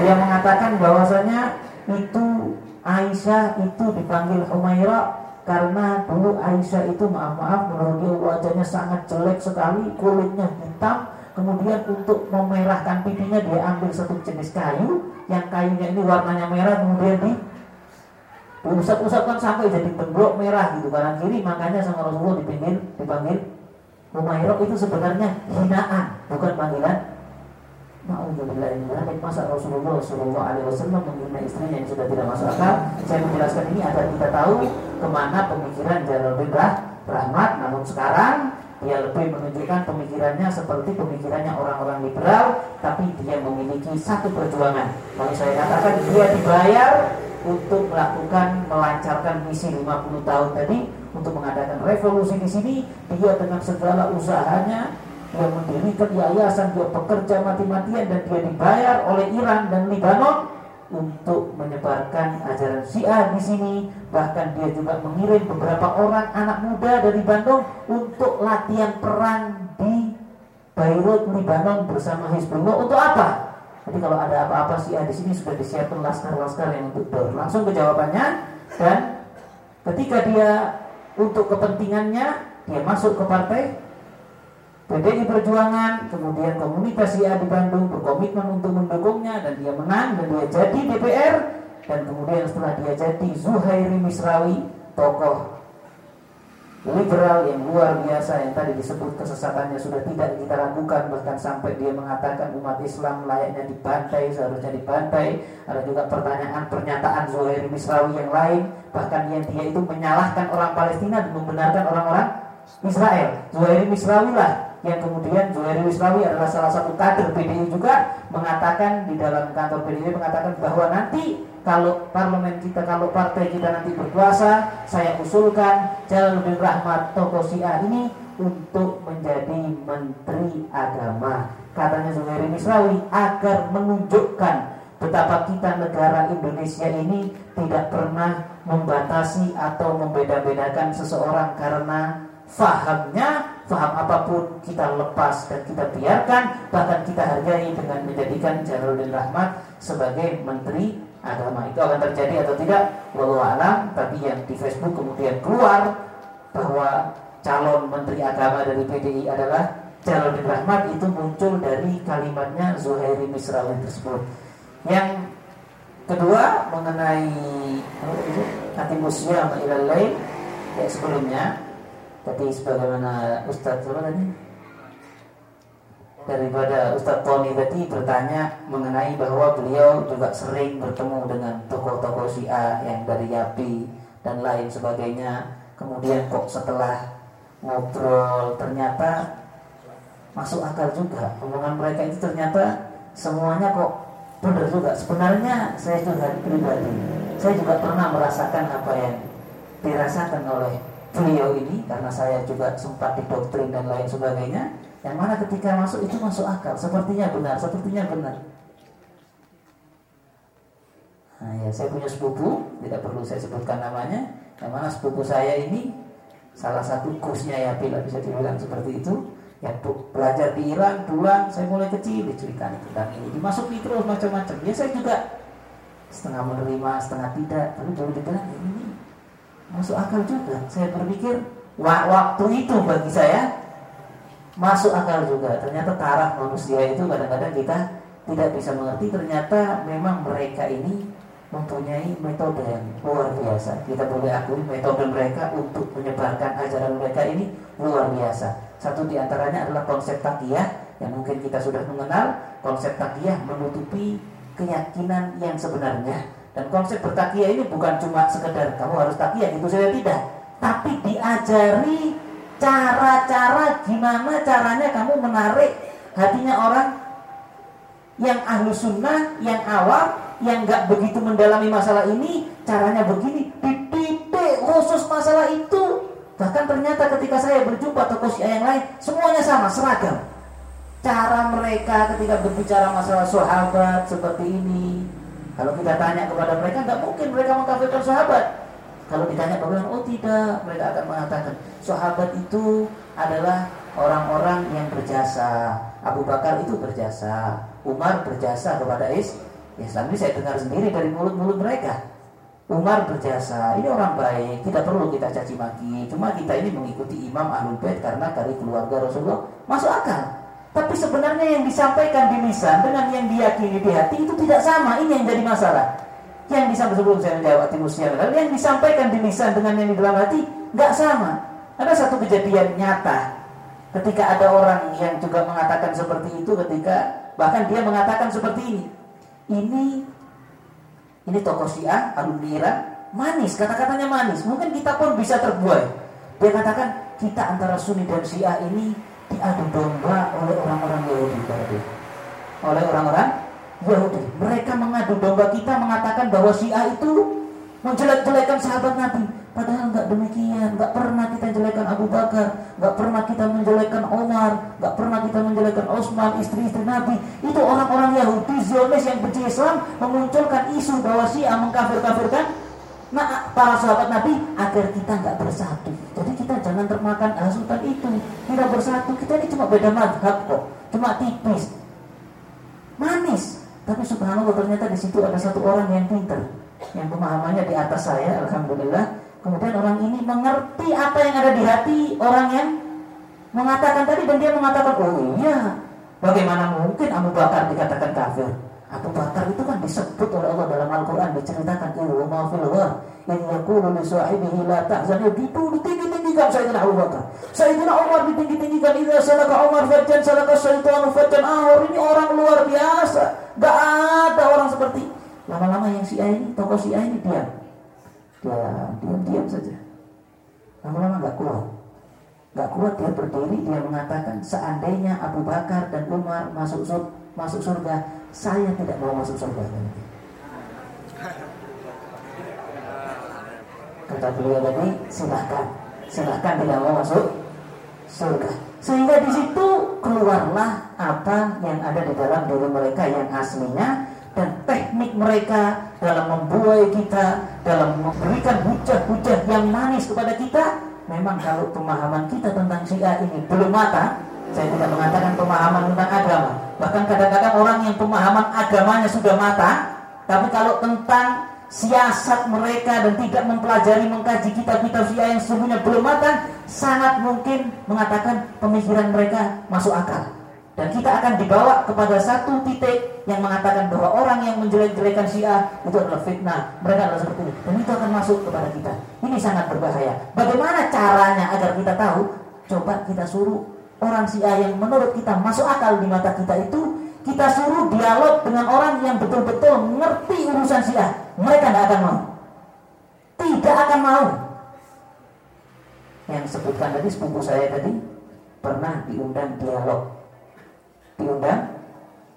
Dia mengatakan bahwasanya itu Aisyah itu dipanggil Humaira karena dulu Aisyah itu maaf-maaf menurut dia wajahnya sangat jelek sekali kulitnya hitam kemudian untuk memerahkan pipinya dia ambil satu jenis kayu yang kayunya ini warnanya merah kemudian di diusap-usapkan sampai jadi benblok merah gitu kanan kiri makanya sama Rasulullah dipanggil dipanggil Umairah itu sebenarnya hinaan bukan panggilan Ma'udzubillahi masa Rasulullah Shallallahu Alaihi Wasallam menghina istrinya yang sudah tidak masuk akal. Saya menjelaskan ini agar kita tahu ke mana pemikiran Jalaluddin Rahmat. Namun sekarang dia lebih menunjukkan pemikirannya seperti pemikirannya orang-orang liberal, tapi dia memiliki satu perjuangan. Kalau saya katakan dia dibayar untuk melakukan melancarkan misi 50 tahun tadi untuk mengadakan revolusi di sini dia dengan segala usahanya dia mendirikan yayasan dia bekerja mati-matian dan dia dibayar oleh Iran dan Lebanon untuk menyebarkan ajaran Syiah di sini bahkan dia juga mengirim beberapa orang anak muda dari Bandung untuk latihan perang di Beirut Lebanon bersama Hizbullah untuk apa? Jadi kalau ada apa-apa sih di sini sudah disiapkan laskar-laskar yang untuk langsung ke jawabannya dan ketika dia untuk kepentingannya dia masuk ke partai PDI Perjuangan, kemudian komunitas IA di Bandung berkomitmen untuk mendukungnya dan dia menang dan dia jadi DPR dan kemudian setelah dia jadi Zuhairi Misrawi, tokoh liberal yang luar biasa yang tadi disebut kesesatannya sudah tidak kita ragukan bahkan sampai dia mengatakan umat Islam layaknya dibantai seharusnya dibantai. Ada juga pertanyaan pernyataan Zuhairi Misrawi yang lain bahkan yang dia itu menyalahkan orang Palestina dan membenarkan orang-orang Israel. Zuhairi Misrawi lah yang kemudian Zuhairi Misrawi adalah salah satu kader PDI juga mengatakan di dalam kantor PDI mengatakan bahwa nanti kalau parlemen kita, kalau partai kita nanti berkuasa, saya usulkan Jalaluddin Rahmat tokoh Syiah ini untuk menjadi menteri agama. Katanya Zuhairi Misrawi agar menunjukkan betapa kita negara Indonesia ini tidak pernah membatasi atau membeda-bedakan seseorang karena fahamnya, faham apa pun kita lepas dan kita biarkan, bahkan kita hargai dengan menjadikan Jalaluddin Rahmat sebagai menteri agama itu akan terjadi atau tidak wallahu alam. Tapi yang di Facebook kemudian keluar bahwa calon menteri agama dari PDI adalah Jaludin Rahmat itu muncul dari kalimatnya Zuhairi Misrawi tersebut. Yang kedua mengenai hati musyam ilal lain ya sebelumnya. Tadi sebagaimana Ustadz apa tadi daripada Ustadz Tony tadi bertanya mengenai bahwa beliau juga sering bertemu dengan tokoh-tokoh Syiah yang dari Yapi dan lain sebagainya. Kemudian kok setelah ngobrol ternyata masuk akal juga omongan mereka itu ternyata semuanya kok benar juga sebenarnya saya juga pribadi saya juga pernah merasakan apa yang dirasakan oleh beliau ini karena saya juga sempat didoktrin dan lain sebagainya yang mana ketika masuk itu masuk akal. Sepertinya benar sepertinya benar. Nah ya saya punya sepupu tidak perlu saya sebutkan namanya. Yang mana sepupu saya ini salah satu kusnya ya bila bisa dibilang seperti itu. Ya belajar di Iran pulang saya mulai kecil diceritakan tentang ini dimasuki terus macam-macam. Ya saya juga setengah menerima setengah tidak. Tapi dulu dibilang ini masuk akal juga. Saya berpikir waktu itu bagi saya masuk akal juga ternyata taraf manusia itu kadang-kadang kita tidak bisa mengerti ternyata memang mereka ini mempunyai metode yang luar biasa. Kita boleh akui metode mereka untuk menyebarkan ajaran mereka ini luar biasa. Satu di antaranya adalah konsep takiyah yang mungkin kita sudah mengenal. Konsep takiyah menutupi keyakinan yang sebenarnya. Dan konsep bertakiyah ini bukan cuma sekedar kamu harus takiyah itu saja tidak, tapi diajari cara-cara gimana caranya kamu menarik hatinya orang yang ahlu sunnah, yang awam, yang nggak begitu mendalami masalah ini, caranya begini, titik khusus masalah itu. Bahkan ternyata ketika saya berjumpa tokoh syiah yang lain, semuanya sama, seragam. Cara mereka ketika berbicara masalah sahabat seperti ini, kalau kita tanya kepada mereka, nggak mungkin mereka mengkafirkan sahabat. Kalau ditanya bagaimana, oh tidak, mereka akan mengatakan sahabat itu adalah orang-orang yang berjasa. Abu Bakar itu berjasa, Umar berjasa kepada Is Islam ini saya dengar sendiri dari mulut-mulut mereka. Umar berjasa, ini orang baik, tidak perlu kita caci maki. Cuma kita ini mengikuti Imam Ahlul Bait karena dari keluarga Rasulullah masuk akal. Tapi sebenarnya yang disampaikan di lisan dengan yang diyakini di hati itu tidak sama. Ini yang jadi masalah. Yang disampaikan sebelum saya menjawab Timusia, yang disampaikan di lisan dengan yang di dalam hati nggak sama. Ada satu kejadian nyata ketika ada orang yang juga mengatakan seperti itu ketika bahkan dia mengatakan seperti ini. Ini ini tokoh Syiah alumni manis kata-katanya manis. Mungkin kita pun bisa terbuai. Dia katakan kita antara Sunni dan Syiah ini diadu domba oleh orang-orang Yahudi. Oleh orang-orang Yahudi mereka mengadu domba kita mengatakan bahwa Syiah itu menjelek-jelekan sahabat Nabi Padahal nggak demikian, nggak pernah kita menjelekan Abu Bakar, nggak pernah kita menjelekan Omar, nggak pernah kita menjelekan Osman, istri-istri Nabi. Itu orang-orang Yahudi Zionis yang benci Islam memunculkan isu bahwa Syiah mengkafir-kafirkan Nah, para sahabat Nabi agar kita nggak bersatu. Jadi kita jangan termakan hasutan itu. Kita bersatu, kita ini cuma beda madhab kok, cuma tipis, manis. Tapi subhanallah ternyata di situ ada satu orang yang pinter, yang pemahamannya di atas saya, alhamdulillah. Kemudian orang ini mengerti apa yang ada di hati orang yang mengatakan tadi dan dia mengatakan, oh iya, bagaimana mungkin Abu Bakar dikatakan kafir? Abu Bakar itu kan disebut oleh Allah dalam Al-Quran diceritakan ilmu mafil war in yakulu li sahibihi la tahzan itu ditinggi-tinggikan Sayyidina Abu Bakar. Sayyidina Umar ditinggi-tinggikan idza salaka Umar fajjan salaka syaitanu fajjan. Ahur ini orang luar biasa gak ada orang seperti lama-lama yang si ini tokoh si ini diam dia diam-diam saja. Lama-lama nggak kuat. Nggak kuat dia berdiri dia mengatakan seandainya Abu Bakar dan Umar masuk sur masuk surga saya tidak mau masuk surga. Kata beliau tadi silahkan silahkan tidak mau masuk surga. Sehingga di situ keluarlah apa yang ada di dalam diri mereka yang aslinya dan teknik mereka dalam membuai kita, dalam memberikan hujah-hujah yang manis kepada kita, memang kalau pemahaman kita tentang Syiah ini belum mata, saya tidak mengatakan pemahaman tentang agama. Bahkan kadang-kadang orang yang pemahaman agamanya sudah mata, tapi kalau tentang siasat mereka dan tidak mempelajari mengkaji kitab-kitab Syiah yang sesungguhnya belum matang, sangat mungkin mengatakan pemikiran mereka masuk akal. Dan kita akan dibawa kepada satu titik yang mengatakan bahwa orang yang menjelek-jelekan Syiah itu adalah fitnah. Mereka adalah seperti itu. Dan itu akan masuk kepada kita. Ini sangat berbahaya. Bagaimana caranya agar kita tahu? Coba kita suruh orang Syiah yang menurut kita masuk akal di mata kita itu kita suruh dialog dengan orang yang betul-betul mengerti urusan Syiah. Mereka tidak akan mau. Tidak akan mau. yang sebutkan tadi sepupu saya tadi pernah diundang dialog diundang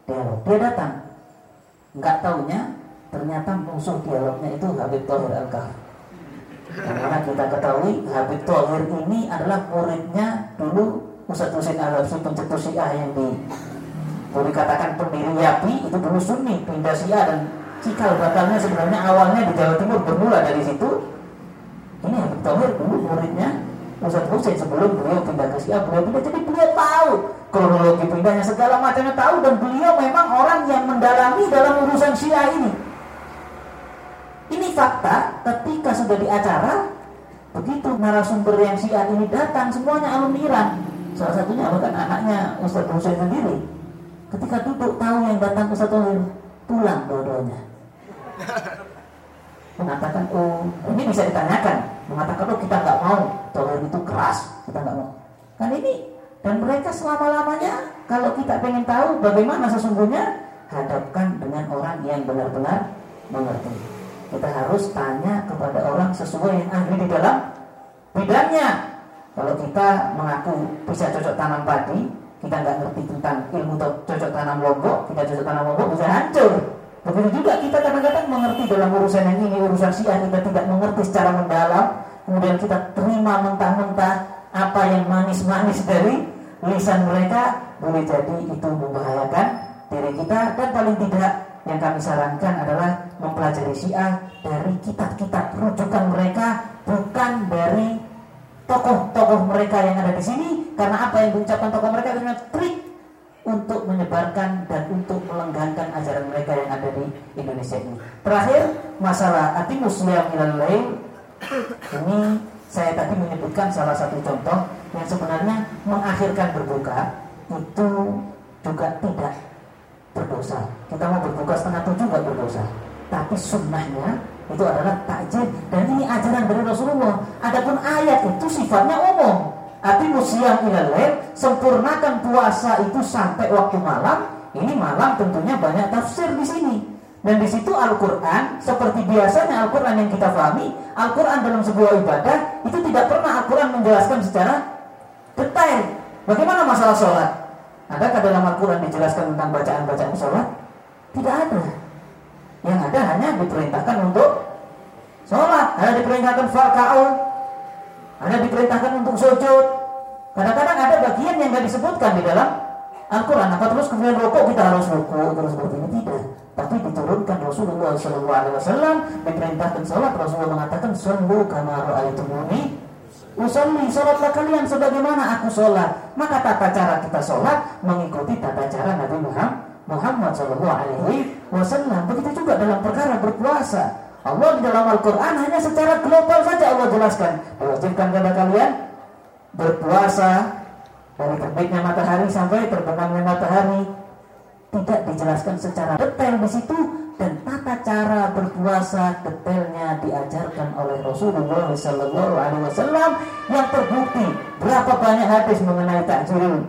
dialog dia datang. Nggak taunya ternyata musuh dialognya itu Habib Thohir al karena kita ketahui Habib Thohir ini adalah muridnya dulu Ustaz Husain al pencetus Syiah yang di boleh katakan pendiri YAPI itu dulu Sunni pindah Syiah dan cikal bakalnya sebenarnya awalnya di Jawa Timur bermula dari situ. Ini Habib Thohir dulu muridnya Ustaz Husain sebelum beliau pindah ke Syiah beliau pindah jadi beliau tahu kronologi pindahnya segala macamnya tahu. Dan beliau memang orang yang mendalami dalam urusan Syiah ini. Ini fakta ketika sudah di acara begitu narasumber yang Syiah ini datang semuanya alumni Iran. Salah satunya bahkan anaknya Ustaz Husain sendiri. Ketika duduk tahu yang datang Ustaz Husain pulang dua-duanya. Mengatakan oh ini bisa ditanyakan mengatakan oh kita nggak mau Tohir itu keras kita nggak mau kan ini dan mereka selama-lamanya kalau kita pengen tahu bagaimana sesungguhnya hadapkan dengan orang yang benar-benar mengerti. Kita harus tanya kepada orang sesuai yang ahli di dalam bidangnya. Kalau kita mengaku bisa cocok tanam padi, kita nggak ngerti tentang ilmu cocok tanam lombok, kita cocok tanam lombok bisa hancur. Begitu juga kita kadang-kadang mengerti dalam urusan yang ini, urusan siah kita tidak mengerti secara mendalam, kemudian kita terima mentah-mentah apa yang manis-manis dari lisan mereka boleh jadi itu membahayakan diri kita. Dan paling tidak yang kami sarankan adalah mempelajari Syiah dari kitab-kitab rujukan mereka bukan dari tokoh-tokoh mereka yang ada di sini. Karena apa yang diucapkan tokoh mereka adalah trik untuk menyebarkan dan untuk melenggangkan ajaran mereka yang ada di Indonesia ini. Terakhir masalah ati muslim lain ini saya tadi menyebutkan salah satu contoh yang sebenarnya mengakhirkan berbuka itu juga tidak berdosa. Kita mau berbuka setengah tujuh nggak berdosa. Tapi sunnahnya itu adalah takjil dan ini ajaran dari Rasulullah. Adapun ayat itu sifatnya umum. Tapi musiam ilalail sempurnakan puasa itu sampai waktu malam. Ini malam tentunya banyak tafsir di sini. Dan di situ Al-Quran, seperti biasanya Al-Quran yang kita pahami, Al-Quran dalam sebuah ibadah, itu tidak pernah Al-Quran menjelaskan secara detail. Bagaimana masalah sholat? Adakah dalam Al-Quran dijelaskan tentang bacaan-bacaan sholat? Tidak ada. Yang ada hanya diperintahkan untuk sholat. Ada diperintahkan farka'u. Ada diperintahkan untuk sujud. Kadang-kadang ada bagian yang tidak disebutkan di dalam Al-Quran. Apa terus kemudian rokok kita harus rokok terus seperti ini? Tidak tapi diturunkan Rasulullah Shallallahu Alaihi diperintahkan sholat Rasulullah mengatakan solu kamar aitumuni usolli sholatlah kalian sebagaimana aku sholat maka tata cara kita sholat mengikuti tata cara Nabi Muhammad Muhammad Shallallahu Alaihi Wasallam begitu juga dalam perkara berpuasa Allah di dalam Al-Quran hanya secara global saja Allah jelaskan. Diwajibkan kepada kalian berpuasa dari terbitnya matahari sampai terbenamnya matahari. Tidak dijelaskan secara detail di situ dan tata cara berpuasa detailnya diajarkan oleh Rasulullah Wasallam yang terbukti berapa banyak hadis mengenai takjil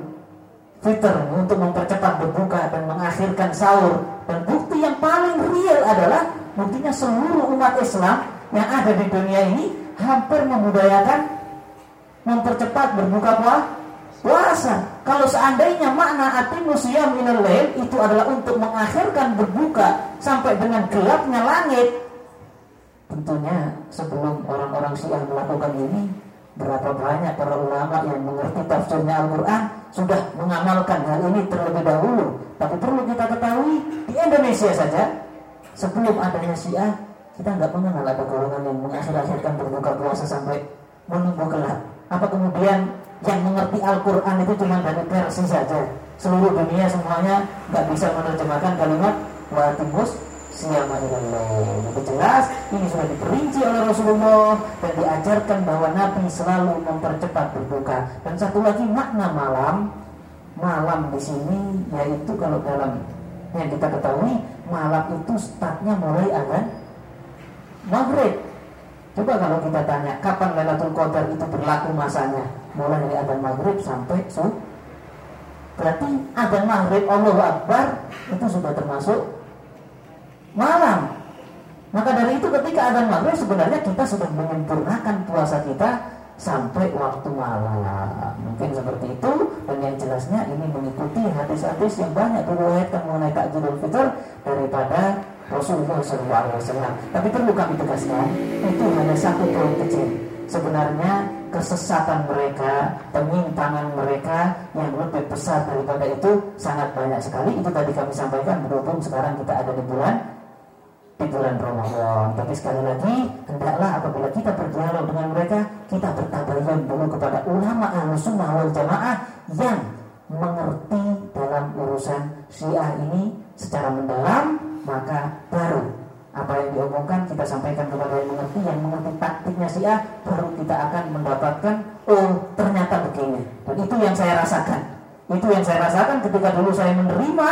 fitr untuk mempercepat berbuka dan mengakhirkan sahur. Dan bukti yang paling real adalah buktinya seluruh umat Islam yang ada di dunia ini hampir membudayakan mempercepat berbuka puasa. Kalau seandainya makna atimu siyam minal itu adalah untuk mengakhirkan berbuka sampai dengan gelapnya langit. Tentunya sebelum orang-orang Syiah melakukan ini, berapa banyak para ulama yang mengerti tafsirnya Al-Quran sudah mengamalkan hal ini terlebih dahulu. Tapi perlu kita ketahui di Indonesia saja sebelum adanya Syiah kita nggak mengenal ada golongan yang mengakhir-akhirkan berbuka puasa sampai menunggu gelap. Apa kemudian yang mengerti Al-Quran itu cuma dari versi saja seluruh dunia semuanya nggak bisa menerjemahkan kalimat watimus siyama Itu jelas ini sudah diperinci oleh Rasulullah dan diajarkan bahwa Nabi selalu mempercepat berbuka. Dan satu lagi makna malam, malam di sini yaitu kalau dalam yang kita ketahui malam itu startnya mulai azan maghrib. Coba kalau kita tanya kapan Lailatul Qadar itu berlaku masanya? mulai dari adzan maghrib sampai subuh berarti adzan maghrib Allah Akbar itu sudah termasuk malam maka dari itu ketika adzan maghrib sebenarnya kita sudah menyempurnakan puasa kita sampai waktu malam mungkin seperti itu dan yang jelasnya ini mengikuti hadis-hadis yang banyak diriwayatkan mengenai takjilul fitr daripada Rasulullah SAW. Tapi perlu kami tegaskan, itu hanya satu poin kecil. Sebenarnya kesesatan mereka, penyimpangan mereka yang lebih besar daripada itu sangat banyak sekali. Itu tadi kami sampaikan berhubung sekarang kita ada di bulan di bulan Ramadan. Tapi sekali lagi, hendaklah apabila kita berdialog dengan mereka, kita bertabayun dulu kepada ulama al-sunnah wal jamaah yang mengerti dalam urusan syiah ini secara mendalam, maka baru apa yang diomongkan kita sampaikan kepada yang mengerti, yang mengerti taktiknya syiah, baru kita akan mendapatkan, oh ternyata begini. Dan itu yang saya rasakan. Itu yang saya rasakan ketika dulu saya menerima,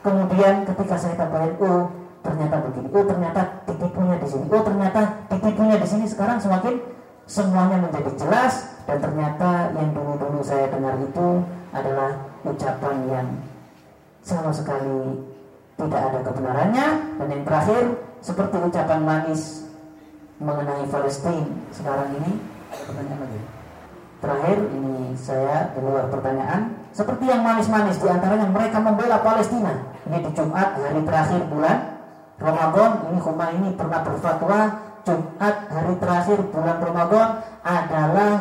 kemudian ketika saya tabayun, oh ternyata begini oh ternyata titipunya di sini oh ternyata titipunya di sini sekarang semakin semuanya menjadi jelas dan ternyata yang dulu-dulu saya dengar itu adalah ucapan yang sama sekali tidak ada kebenarannya. Dan yang terakhir seperti ucapan manis mengenai Palestina sekarang ini terakhir ini saya di luar pertanyaan. Seperti yang manis-manis di antaranya mereka membela Palestina. Ini di Jumat hari terakhir bulan Ramadan. Ini ini pernah berfatwa Jumat hari terakhir bulan Ramadan adalah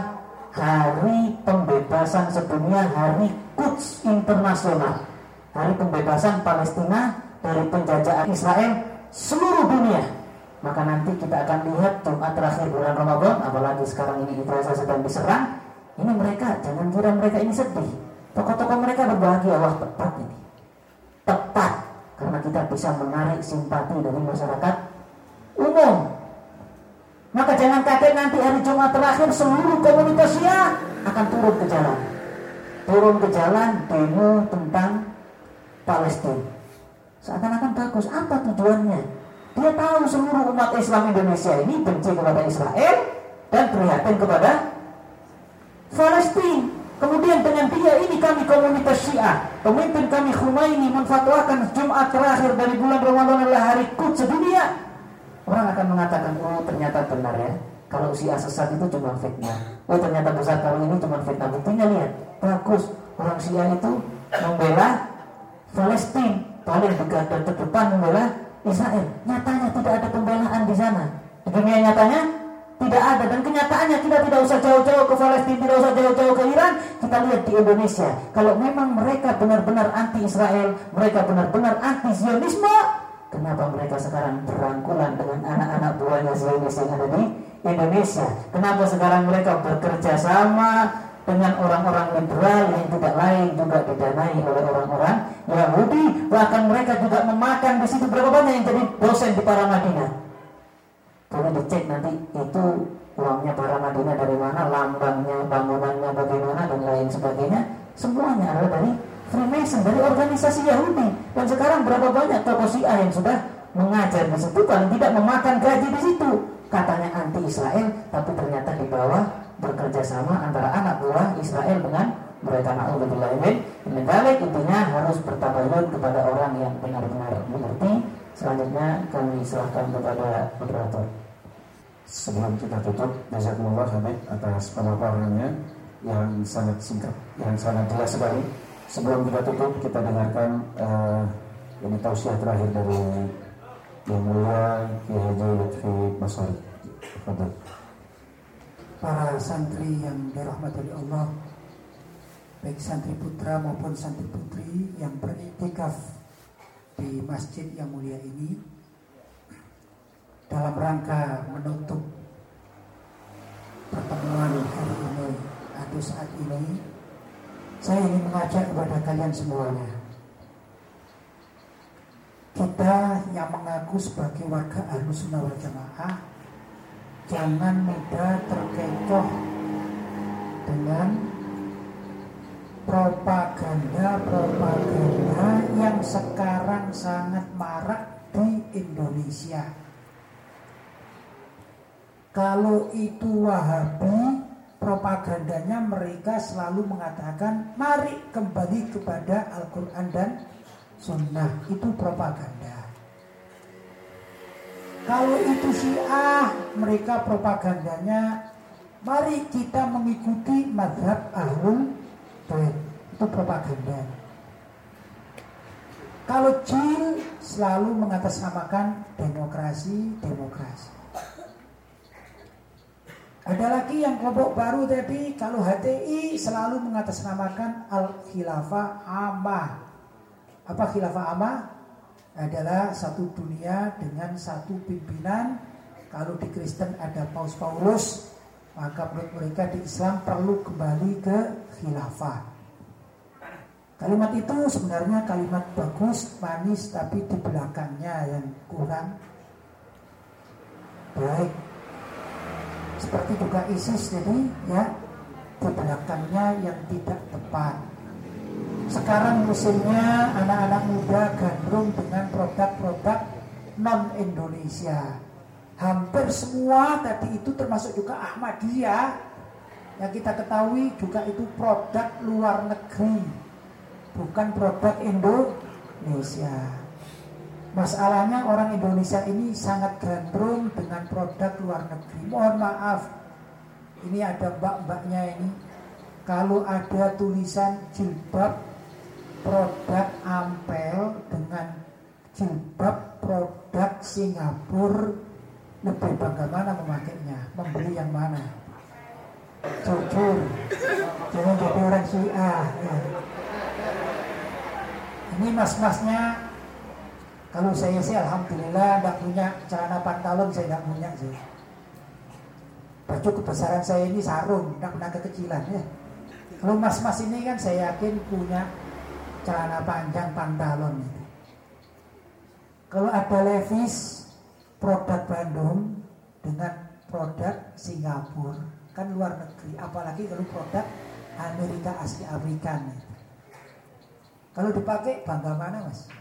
hari pembebasan sedunia hari Quds internasional. Hari pembebasan Palestina dari penjajahan Israel seluruh dunia. Maka nanti kita akan lihat Jumat terakhir bulan Ramadan apalagi sekarang ini Israel sedang diserang. Ini mereka jangan kira mereka ini sedih. Tokoh-tokoh mereka berbahagia. Wah tepat ini. Tepat. Karena kita bisa menarik simpati dari masyarakat umum. Maka jangan kaget nanti hari Jumat terakhir seluruh komunitas Syiah akan turun ke jalan. Turun ke jalan demo tentang Palestina. Seakan-akan bagus. Apa tujuannya? Dia tahu seluruh umat Islam Indonesia ini benci kepada Israel dan prihatin kepada Palestina. Kemudian dengan dia ini kami komunitas Syiah, pemimpin kami Khumaini menfatwakan Jumat terakhir dari bulan Ramadan adalah hari Quds sedunia. Orang akan mengatakan, oh ternyata benar ya. Kalau Syiah sesat itu cuma fitnah. Oh ternyata besar kalau ini cuma fitnah. Buktinya lihat, bagus. Orang Syiah itu membela Palestina, paling dan terdepan membela Israel. Nyatanya tidak ada pembelaan di sana. Di dunia nyatanya tidak ada dan kenyataannya kita tidak usah jauh-jauh ke Palestina, tidak usah jauh-jauh ke Iran. Kita lihat di Indonesia, kalau memang mereka benar-benar anti Israel, mereka benar-benar anti Zionisme, kenapa mereka sekarang berangkulan dengan anak-anak buahnya Zionis yang ada di Indonesia? Kenapa sekarang mereka bekerja sama dengan orang-orang liberal yang tidak lain juga didanai oleh orang-orang Yahudi bahkan mereka juga memakan di situ berapa banyak yang jadi dosen di para Madinah boleh dicek nanti itu uangnya para Madinah dari mana, lambangnya, bangunannya bagaimana dan lain sebagainya. Semuanya adalah dari Freemason, dari organisasi Yahudi. Dan sekarang berapa banyak tokoh Syiah yang sudah mengajar di situ, paling tidak memakan gaji di situ. Katanya anti Israel, tapi ternyata di bawah bekerja sama antara anak buah Israel dengan mereka na'udzubillah min Menegalik intinya harus bertabayun kepada orang yang benar-benar mengerti Selanjutnya kami serahkan kepada moderator Sebelum kita tutup, Jazakumullah Hamid atas pemaparannya yang sangat singkat, yang sangat jelas sekali. Sebelum kita tutup, kita dengarkan uh, ini tausiah terakhir dari Yang Mulia Kiai Haji Lutfi Masari. Para santri yang dirahmati Allah, baik santri putra maupun santri putri yang beriktikaf di masjid yang mulia ini, dalam rangka menutup pertemuan hari ini atau saat ini saya ingin mengajak kepada kalian semuanya kita yang mengaku sebagai warga ahlus sunnah wal jamaah jangan mudah terkecoh dengan propaganda-propaganda yang sekarang sangat marak di Indonesia. Kalau itu Wahabi, propagandanya mereka selalu mengatakan mari kembali kepada Al-Quran dan Sunnah. Itu propaganda. Kalau itu Syiah, mereka propagandanya Mari kita mengikuti madhab ahlul bait. Itu propaganda. Kalau jil selalu mengatasnamakan demokrasi, demokrasi. Ada lagi yang kelompok baru tadi kalau HTI selalu mengatasnamakan al khilafah amah. Apa khilafah amah? Adalah satu dunia dengan satu pimpinan. Kalau di Kristen ada Paus Paulus, maka menurut mereka di Islam perlu kembali ke khilafah. Kalimat itu sebenarnya kalimat bagus, manis, tapi di belakangnya yang kurang baik seperti juga ISIS jadi ya di belakangnya yang tidak tepat. Sekarang musimnya anak-anak muda gandrung dengan produk-produk non Indonesia. Hampir semua tadi itu termasuk juga Ahmadiyah yang kita ketahui juga itu produk luar negeri, bukan produk Indonesia. Masalahnya orang Indonesia ini sangat gandrung dengan produk luar negeri. Mohon maaf, ini ada mbak-mbaknya ini. Kalau ada tulisan jilbab produk Ampel dengan jilbab produk Singapura, lebih bangga mana memakainya? Membeli yang mana? Jujur, jangan jadi orang Syiah. Ya. Ini mas-masnya kalau saya sih alhamdulillah tidak punya celana pantalon saya tidak punya sih. Baju kebesaran saya ini sarung, tidak pernah kekecilan ya. Kalau mas-mas ini kan saya yakin punya celana panjang pantalon itu. Kalau ada Levis produk Bandung dengan produk Singapura kan luar negeri, apalagi kalau produk Amerika asli Afrikan. Kalau dipakai bangga mana mas?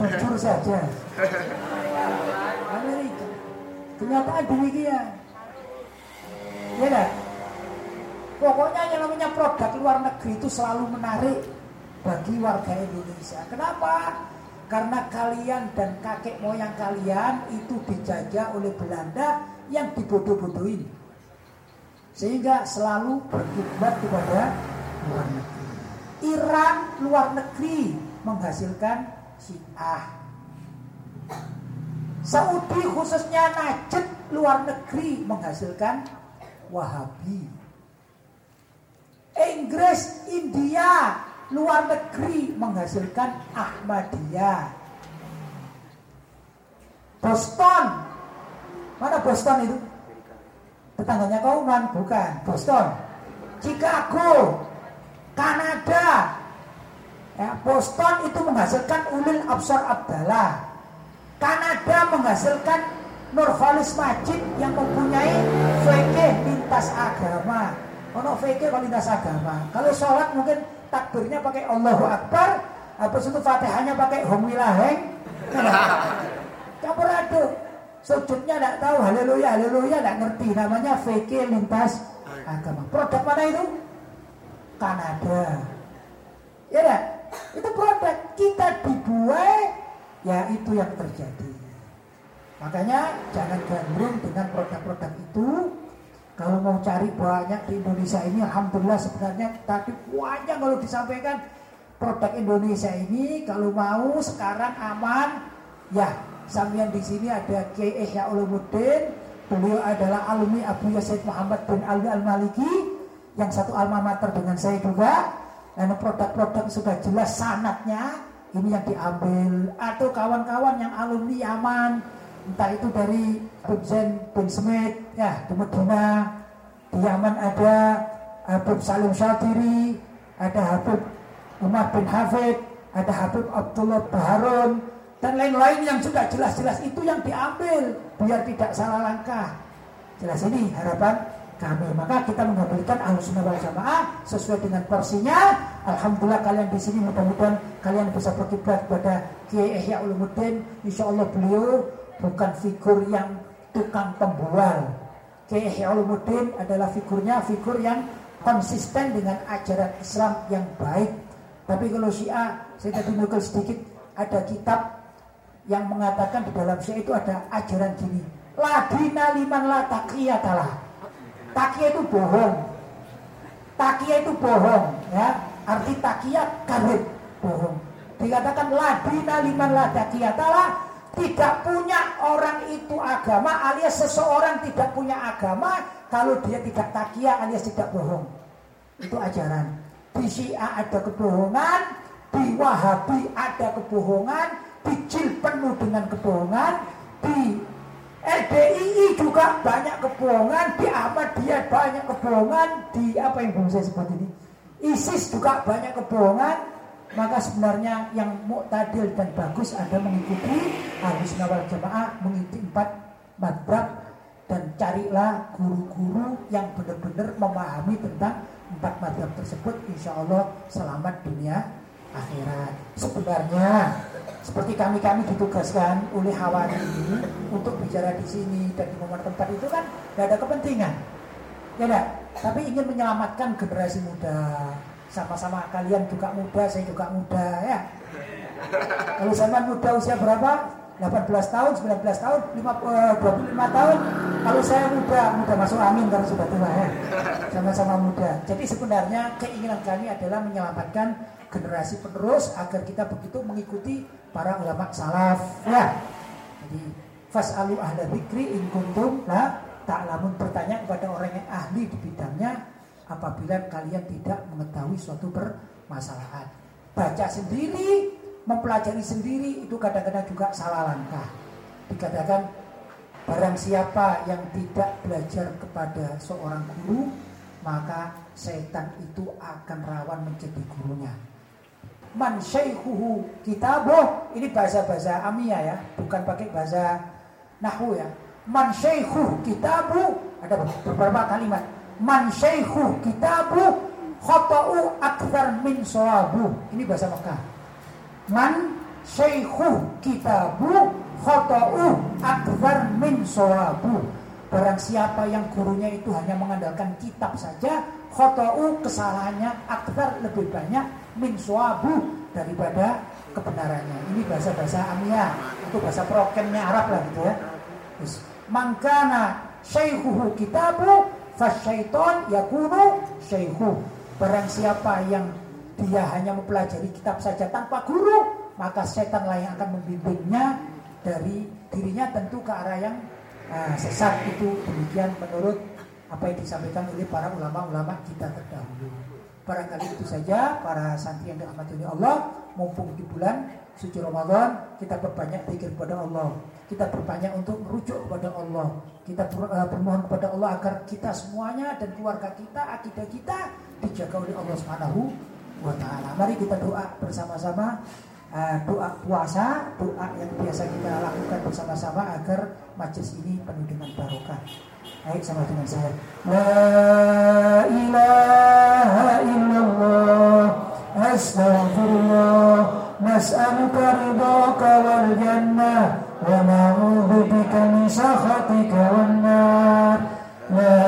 Jujur saja. Amerika. Kenyataan demikian. Ya kan? Pokoknya yang namanya produk luar negeri itu selalu menarik bagi warga Indonesia. Kenapa? Karena kalian dan kakek moyang kalian itu dijajah oleh Belanda yang dibodoh-bodohin. Sehingga selalu berkiblat kepada luar negeri. Iran luar negeri menghasilkan Syiah. Saudi khususnya Najd luar negeri menghasilkan Wahabi. Inggris, India luar negeri menghasilkan Ahmadiyah. Boston, mana Boston itu? Tetangganya Kauman, bukan Boston. Chicago, Kanada, Ya, Boston itu menghasilkan Ulil Absar Abdallah. Kanada menghasilkan Nurholis Majid yang mempunyai VK lintas agama. Ono VK kalau lintas agama. Kalau sholat mungkin takbirnya pakai Allahu Akbar, habis itu fatihahnya pakai Humilaheng. Campur aduk. Sujudnya tidak tahu haleluya, haleluya tidak ngerti. Namanya VK lintas agama. Produk mana itu? Kanada. Ya enggak? Itu produk kita dibuai, ya itu yang terjadi. Makanya jangan gandrung dengan produk-produk itu. Kalau mau cari banyak di Indonesia ini, alhamdulillah sebenarnya tadi banyak kalau disampaikan produk Indonesia ini kalau mau sekarang aman, ya sambian di sini ada Kiai Ihya Ulumuddin, beliau adalah alumni Abu Yasid Muhammad bin Ali Al Maliki yang satu alma mater dengan saya juga dan produk-produk sudah jelas sanatnya ini yang diambil. Atau kawan-kawan yang alumni Yaman entah itu dari Zain bin Smith ya di Medina di Yaman ada Habib Salim Syatiri ada Habib Umar bin Hafid ada Habib Abdullah Baharun dan lain-lain yang sudah jelas-jelas itu yang diambil biar tidak salah langkah. Jelas ini harapan kami. Maka kita mengambilkan ahlu sunnah wal jamaah sesuai dengan porsinya. Alhamdulillah kalian di sini mudah-mudahan kalian bisa berkiblat kepada Kiai Ihya Ulumuddin. Insya Allah beliau bukan figur yang tukang pembual. Kiai Ihya Ulumuddin adalah figurnya figur yang konsisten dengan ajaran Islam yang baik. Tapi kalau Syiah, saya tadi nukil sedikit, ada kitab yang mengatakan di dalam Syiah itu ada ajaran gini. ladina liman la. Takia itu bohong. Takia itu bohong, ya. Arti takia kadhib, bohong. Dikatakan ladina liman la takiyatalah tidak punya orang itu agama alias seseorang tidak punya agama kalau dia tidak takia alias tidak bohong. Itu ajaran. Di Syiah ada kebohongan, di Wahabi ada kebohongan, di Jil penuh dengan kebohongan, di LDII juga banyak kebohongan, di Ahmadiyah banyak kebohongan, di apa yang belum saya sebut ini? ISIS juga banyak kebohongan, maka sebenarnya yang muktadil dan bagus ada mengikuti harus nawal jamaah mengikuti empat madhab dan carilah guru-guru yang benar-benar memahami tentang empat madhab tersebut. Insya Allah selamat dunia akhirat sebenarnya seperti kami-kami ditugaskan oleh Hawari ini untuk bicara di sini dan di momen tempat itu kan tidak ada kepentingan ya enggak tapi ingin menyelamatkan generasi muda sama-sama kalian juga muda saya juga muda ya kalau zaman muda usia berapa 18 tahun, 19 tahun, 5, 25 tahun. Kalau saya muda, muda masuk angin karena sudah tua ya. Sama-sama muda. Jadi sebenarnya keinginan kami adalah menyelamatkan generasi penerus agar kita begitu mengikuti para ulama salaf ya. Jadi fasalu ahla dzikri in kuntum la ta'lamun bertanya kepada orang yang ahli di bidangnya apabila kalian tidak mengetahui suatu permasalahan. Baca sendiri, mempelajari sendiri itu kadang-kadang juga salah langkah. Dikatakan barang siapa yang tidak belajar kepada seorang guru, maka setan itu akan rawan menjadi gurunya. Man syaikhuhu kitabuh, ini bahasa-bahasa amiyah ya, bukan pakai bahasa nahwu ya. Man syaikhuh kitabu, ada beberapa kalimat. Man syaikhuh kitabu khata'u akthar min sawabu. Ini bahasa Mekah man syekhu kitabu khota'u akbar min sawabu Barang siapa yang gurunya itu hanya mengandalkan kitab saja Khota'u kesalahannya akbar lebih banyak min sawabu daripada kebenarannya. Ini bahasa-bahasa amiyah Itu bahasa prokemnya Arab lah gitu ya. Mangkana syekhuhu kitabu Fasyaiton yakunu syekhu Barang siapa yang dia hanya mempelajari kitab saja tanpa guru, maka setan lah yang akan membimbingnya dari dirinya tentu ke arah yang uh, sesat. Itu demikian menurut apa yang disampaikan oleh para ulama-ulama kita terdahulu. Barangkali itu saja para santri yang dirahmati oleh Allah, mumpung di bulan suci Ramadan, kita berbanyak pikir kepada Allah. Kita berbanyak untuk merujuk kepada Allah. Kita ber, uh, bermohon kepada Allah agar kita semuanya dan keluarga kita, akidah kita dijaga oleh Allah Subhanahu wa taala. Mari kita doa bersama-sama uh, doa puasa, doa yang biasa kita lakukan bersama-sama agar majlis ini penuh dengan barokah. هيك سمعتنا نسيها لا إله إلا الله. أستغفر الله. نسألك رضاك والجنة. ونعوذ بك من سخطك والنار. لا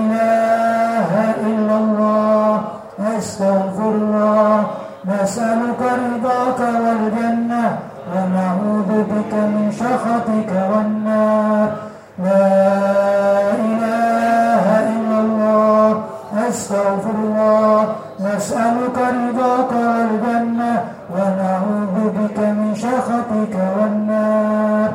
إله إلا الله. أستغفر الله. نسألك رضاك والجنة. ونعوذ بك من سخطك والنار. لا أستغفر الله نسألك رضاك والجنة ونعوذ بك من سخطك والنار.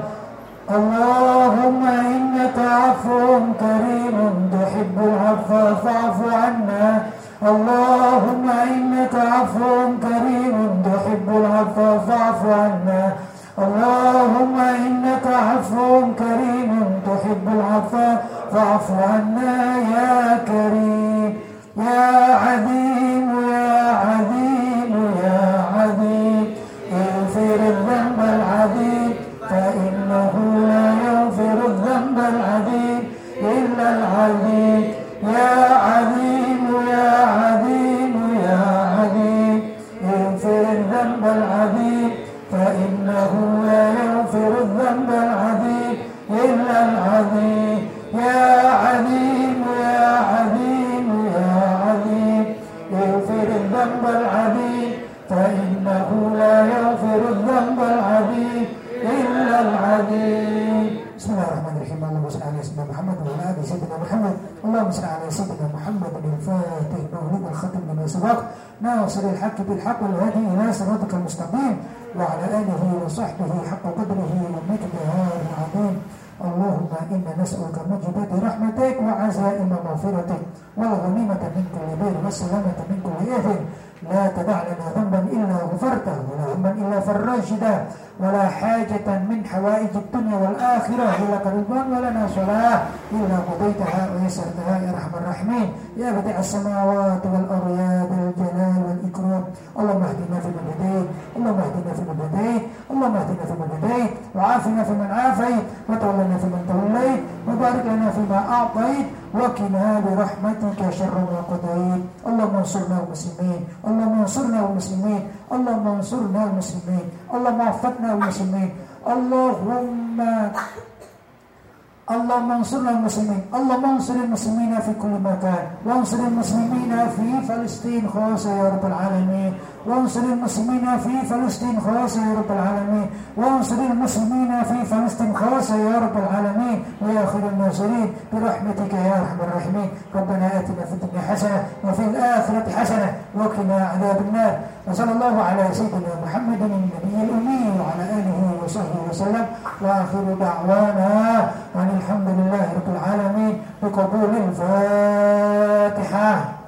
اللهم إنك عفو كريم تحب العفو فاعف عنا. اللهم إنك عفو كريم تحب العفو فاعف عنا. اللهم إنك عفو كريم تحب العفو فاعف عنا يا كريم. يا عظيم يا عظيم يا عظيم اغفر الذنب العظيم فإنه لا يغفر الذنب العظيم إلا العظيم يا عظيم يا عظيم يا عظيم اغفر الذنب العظيم فإنه لا يغفر الذنب العظيم إلا العظيم يا عليم لا يغفر الذنب العظيم إلا العظيم. بسم الله سيدنا محمد وعلى آل سيدنا محمد. اللهم صل على سيدنا محمد الفاتح. مولد الختم لما سبق. ناصر الحق بالحق والهادي إلى صراطك المستقيم. وعلى آله وصحبه حق قدره ومقداره العظيم. اللهم إنا نسألك موجبات رحمتك وعزائم مغفرتك. والغنيمة من كل بر والسلامة من كل اثم لا تدع لنا ذنبا إلا غفرته ولا هما إلا فرجته ولا حاجة من حوائج الدنيا والآخرة إلا رضوان ولنا صلاة إلا قضيتها ويسرتها يا أرحم الراحمين. يا بديع السماوات والأرض يا ذا الجلال والإكرام. اللهم اهدنا فيمن هديت. اللهم اهدنا فيمن هديت. اللهم اهدنا فيمن هديت. وعافنا فيمن عافيت. وتولنا فيمن توليت. وبارك لنا فيما أعطيت. وقنا برحمتك شر ما قضيت. اللهم انصرنا المسلمين. اللهم انصرنا المسلمين. اللهم انصرنا المسلمين. اللهم وفقنا المسلمين اللهم اللهم انصرنا المسلمين اللهم انصر المسلمين في كل مكان وانصر المسلمين في فلسطين خاصة يا رب العالمين وأنصر المسلمين في فلسطين خاصة يا رب العالمين. وأنصر المسلمين في فلسطين خاصة يا رب العالمين. ويا خير الناصرين برحمتك يا أرحم الراحمين. ربنا آتنا في الدنيا حسنة وفي الآخرة حسنة وقنا عذاب النار. وصلى الله على سيدنا محمد النبي الأمي وعلى آله وصحبه وسلم. وآخر دعوانا أن الحمد لله رب العالمين بقبول الفاتحة.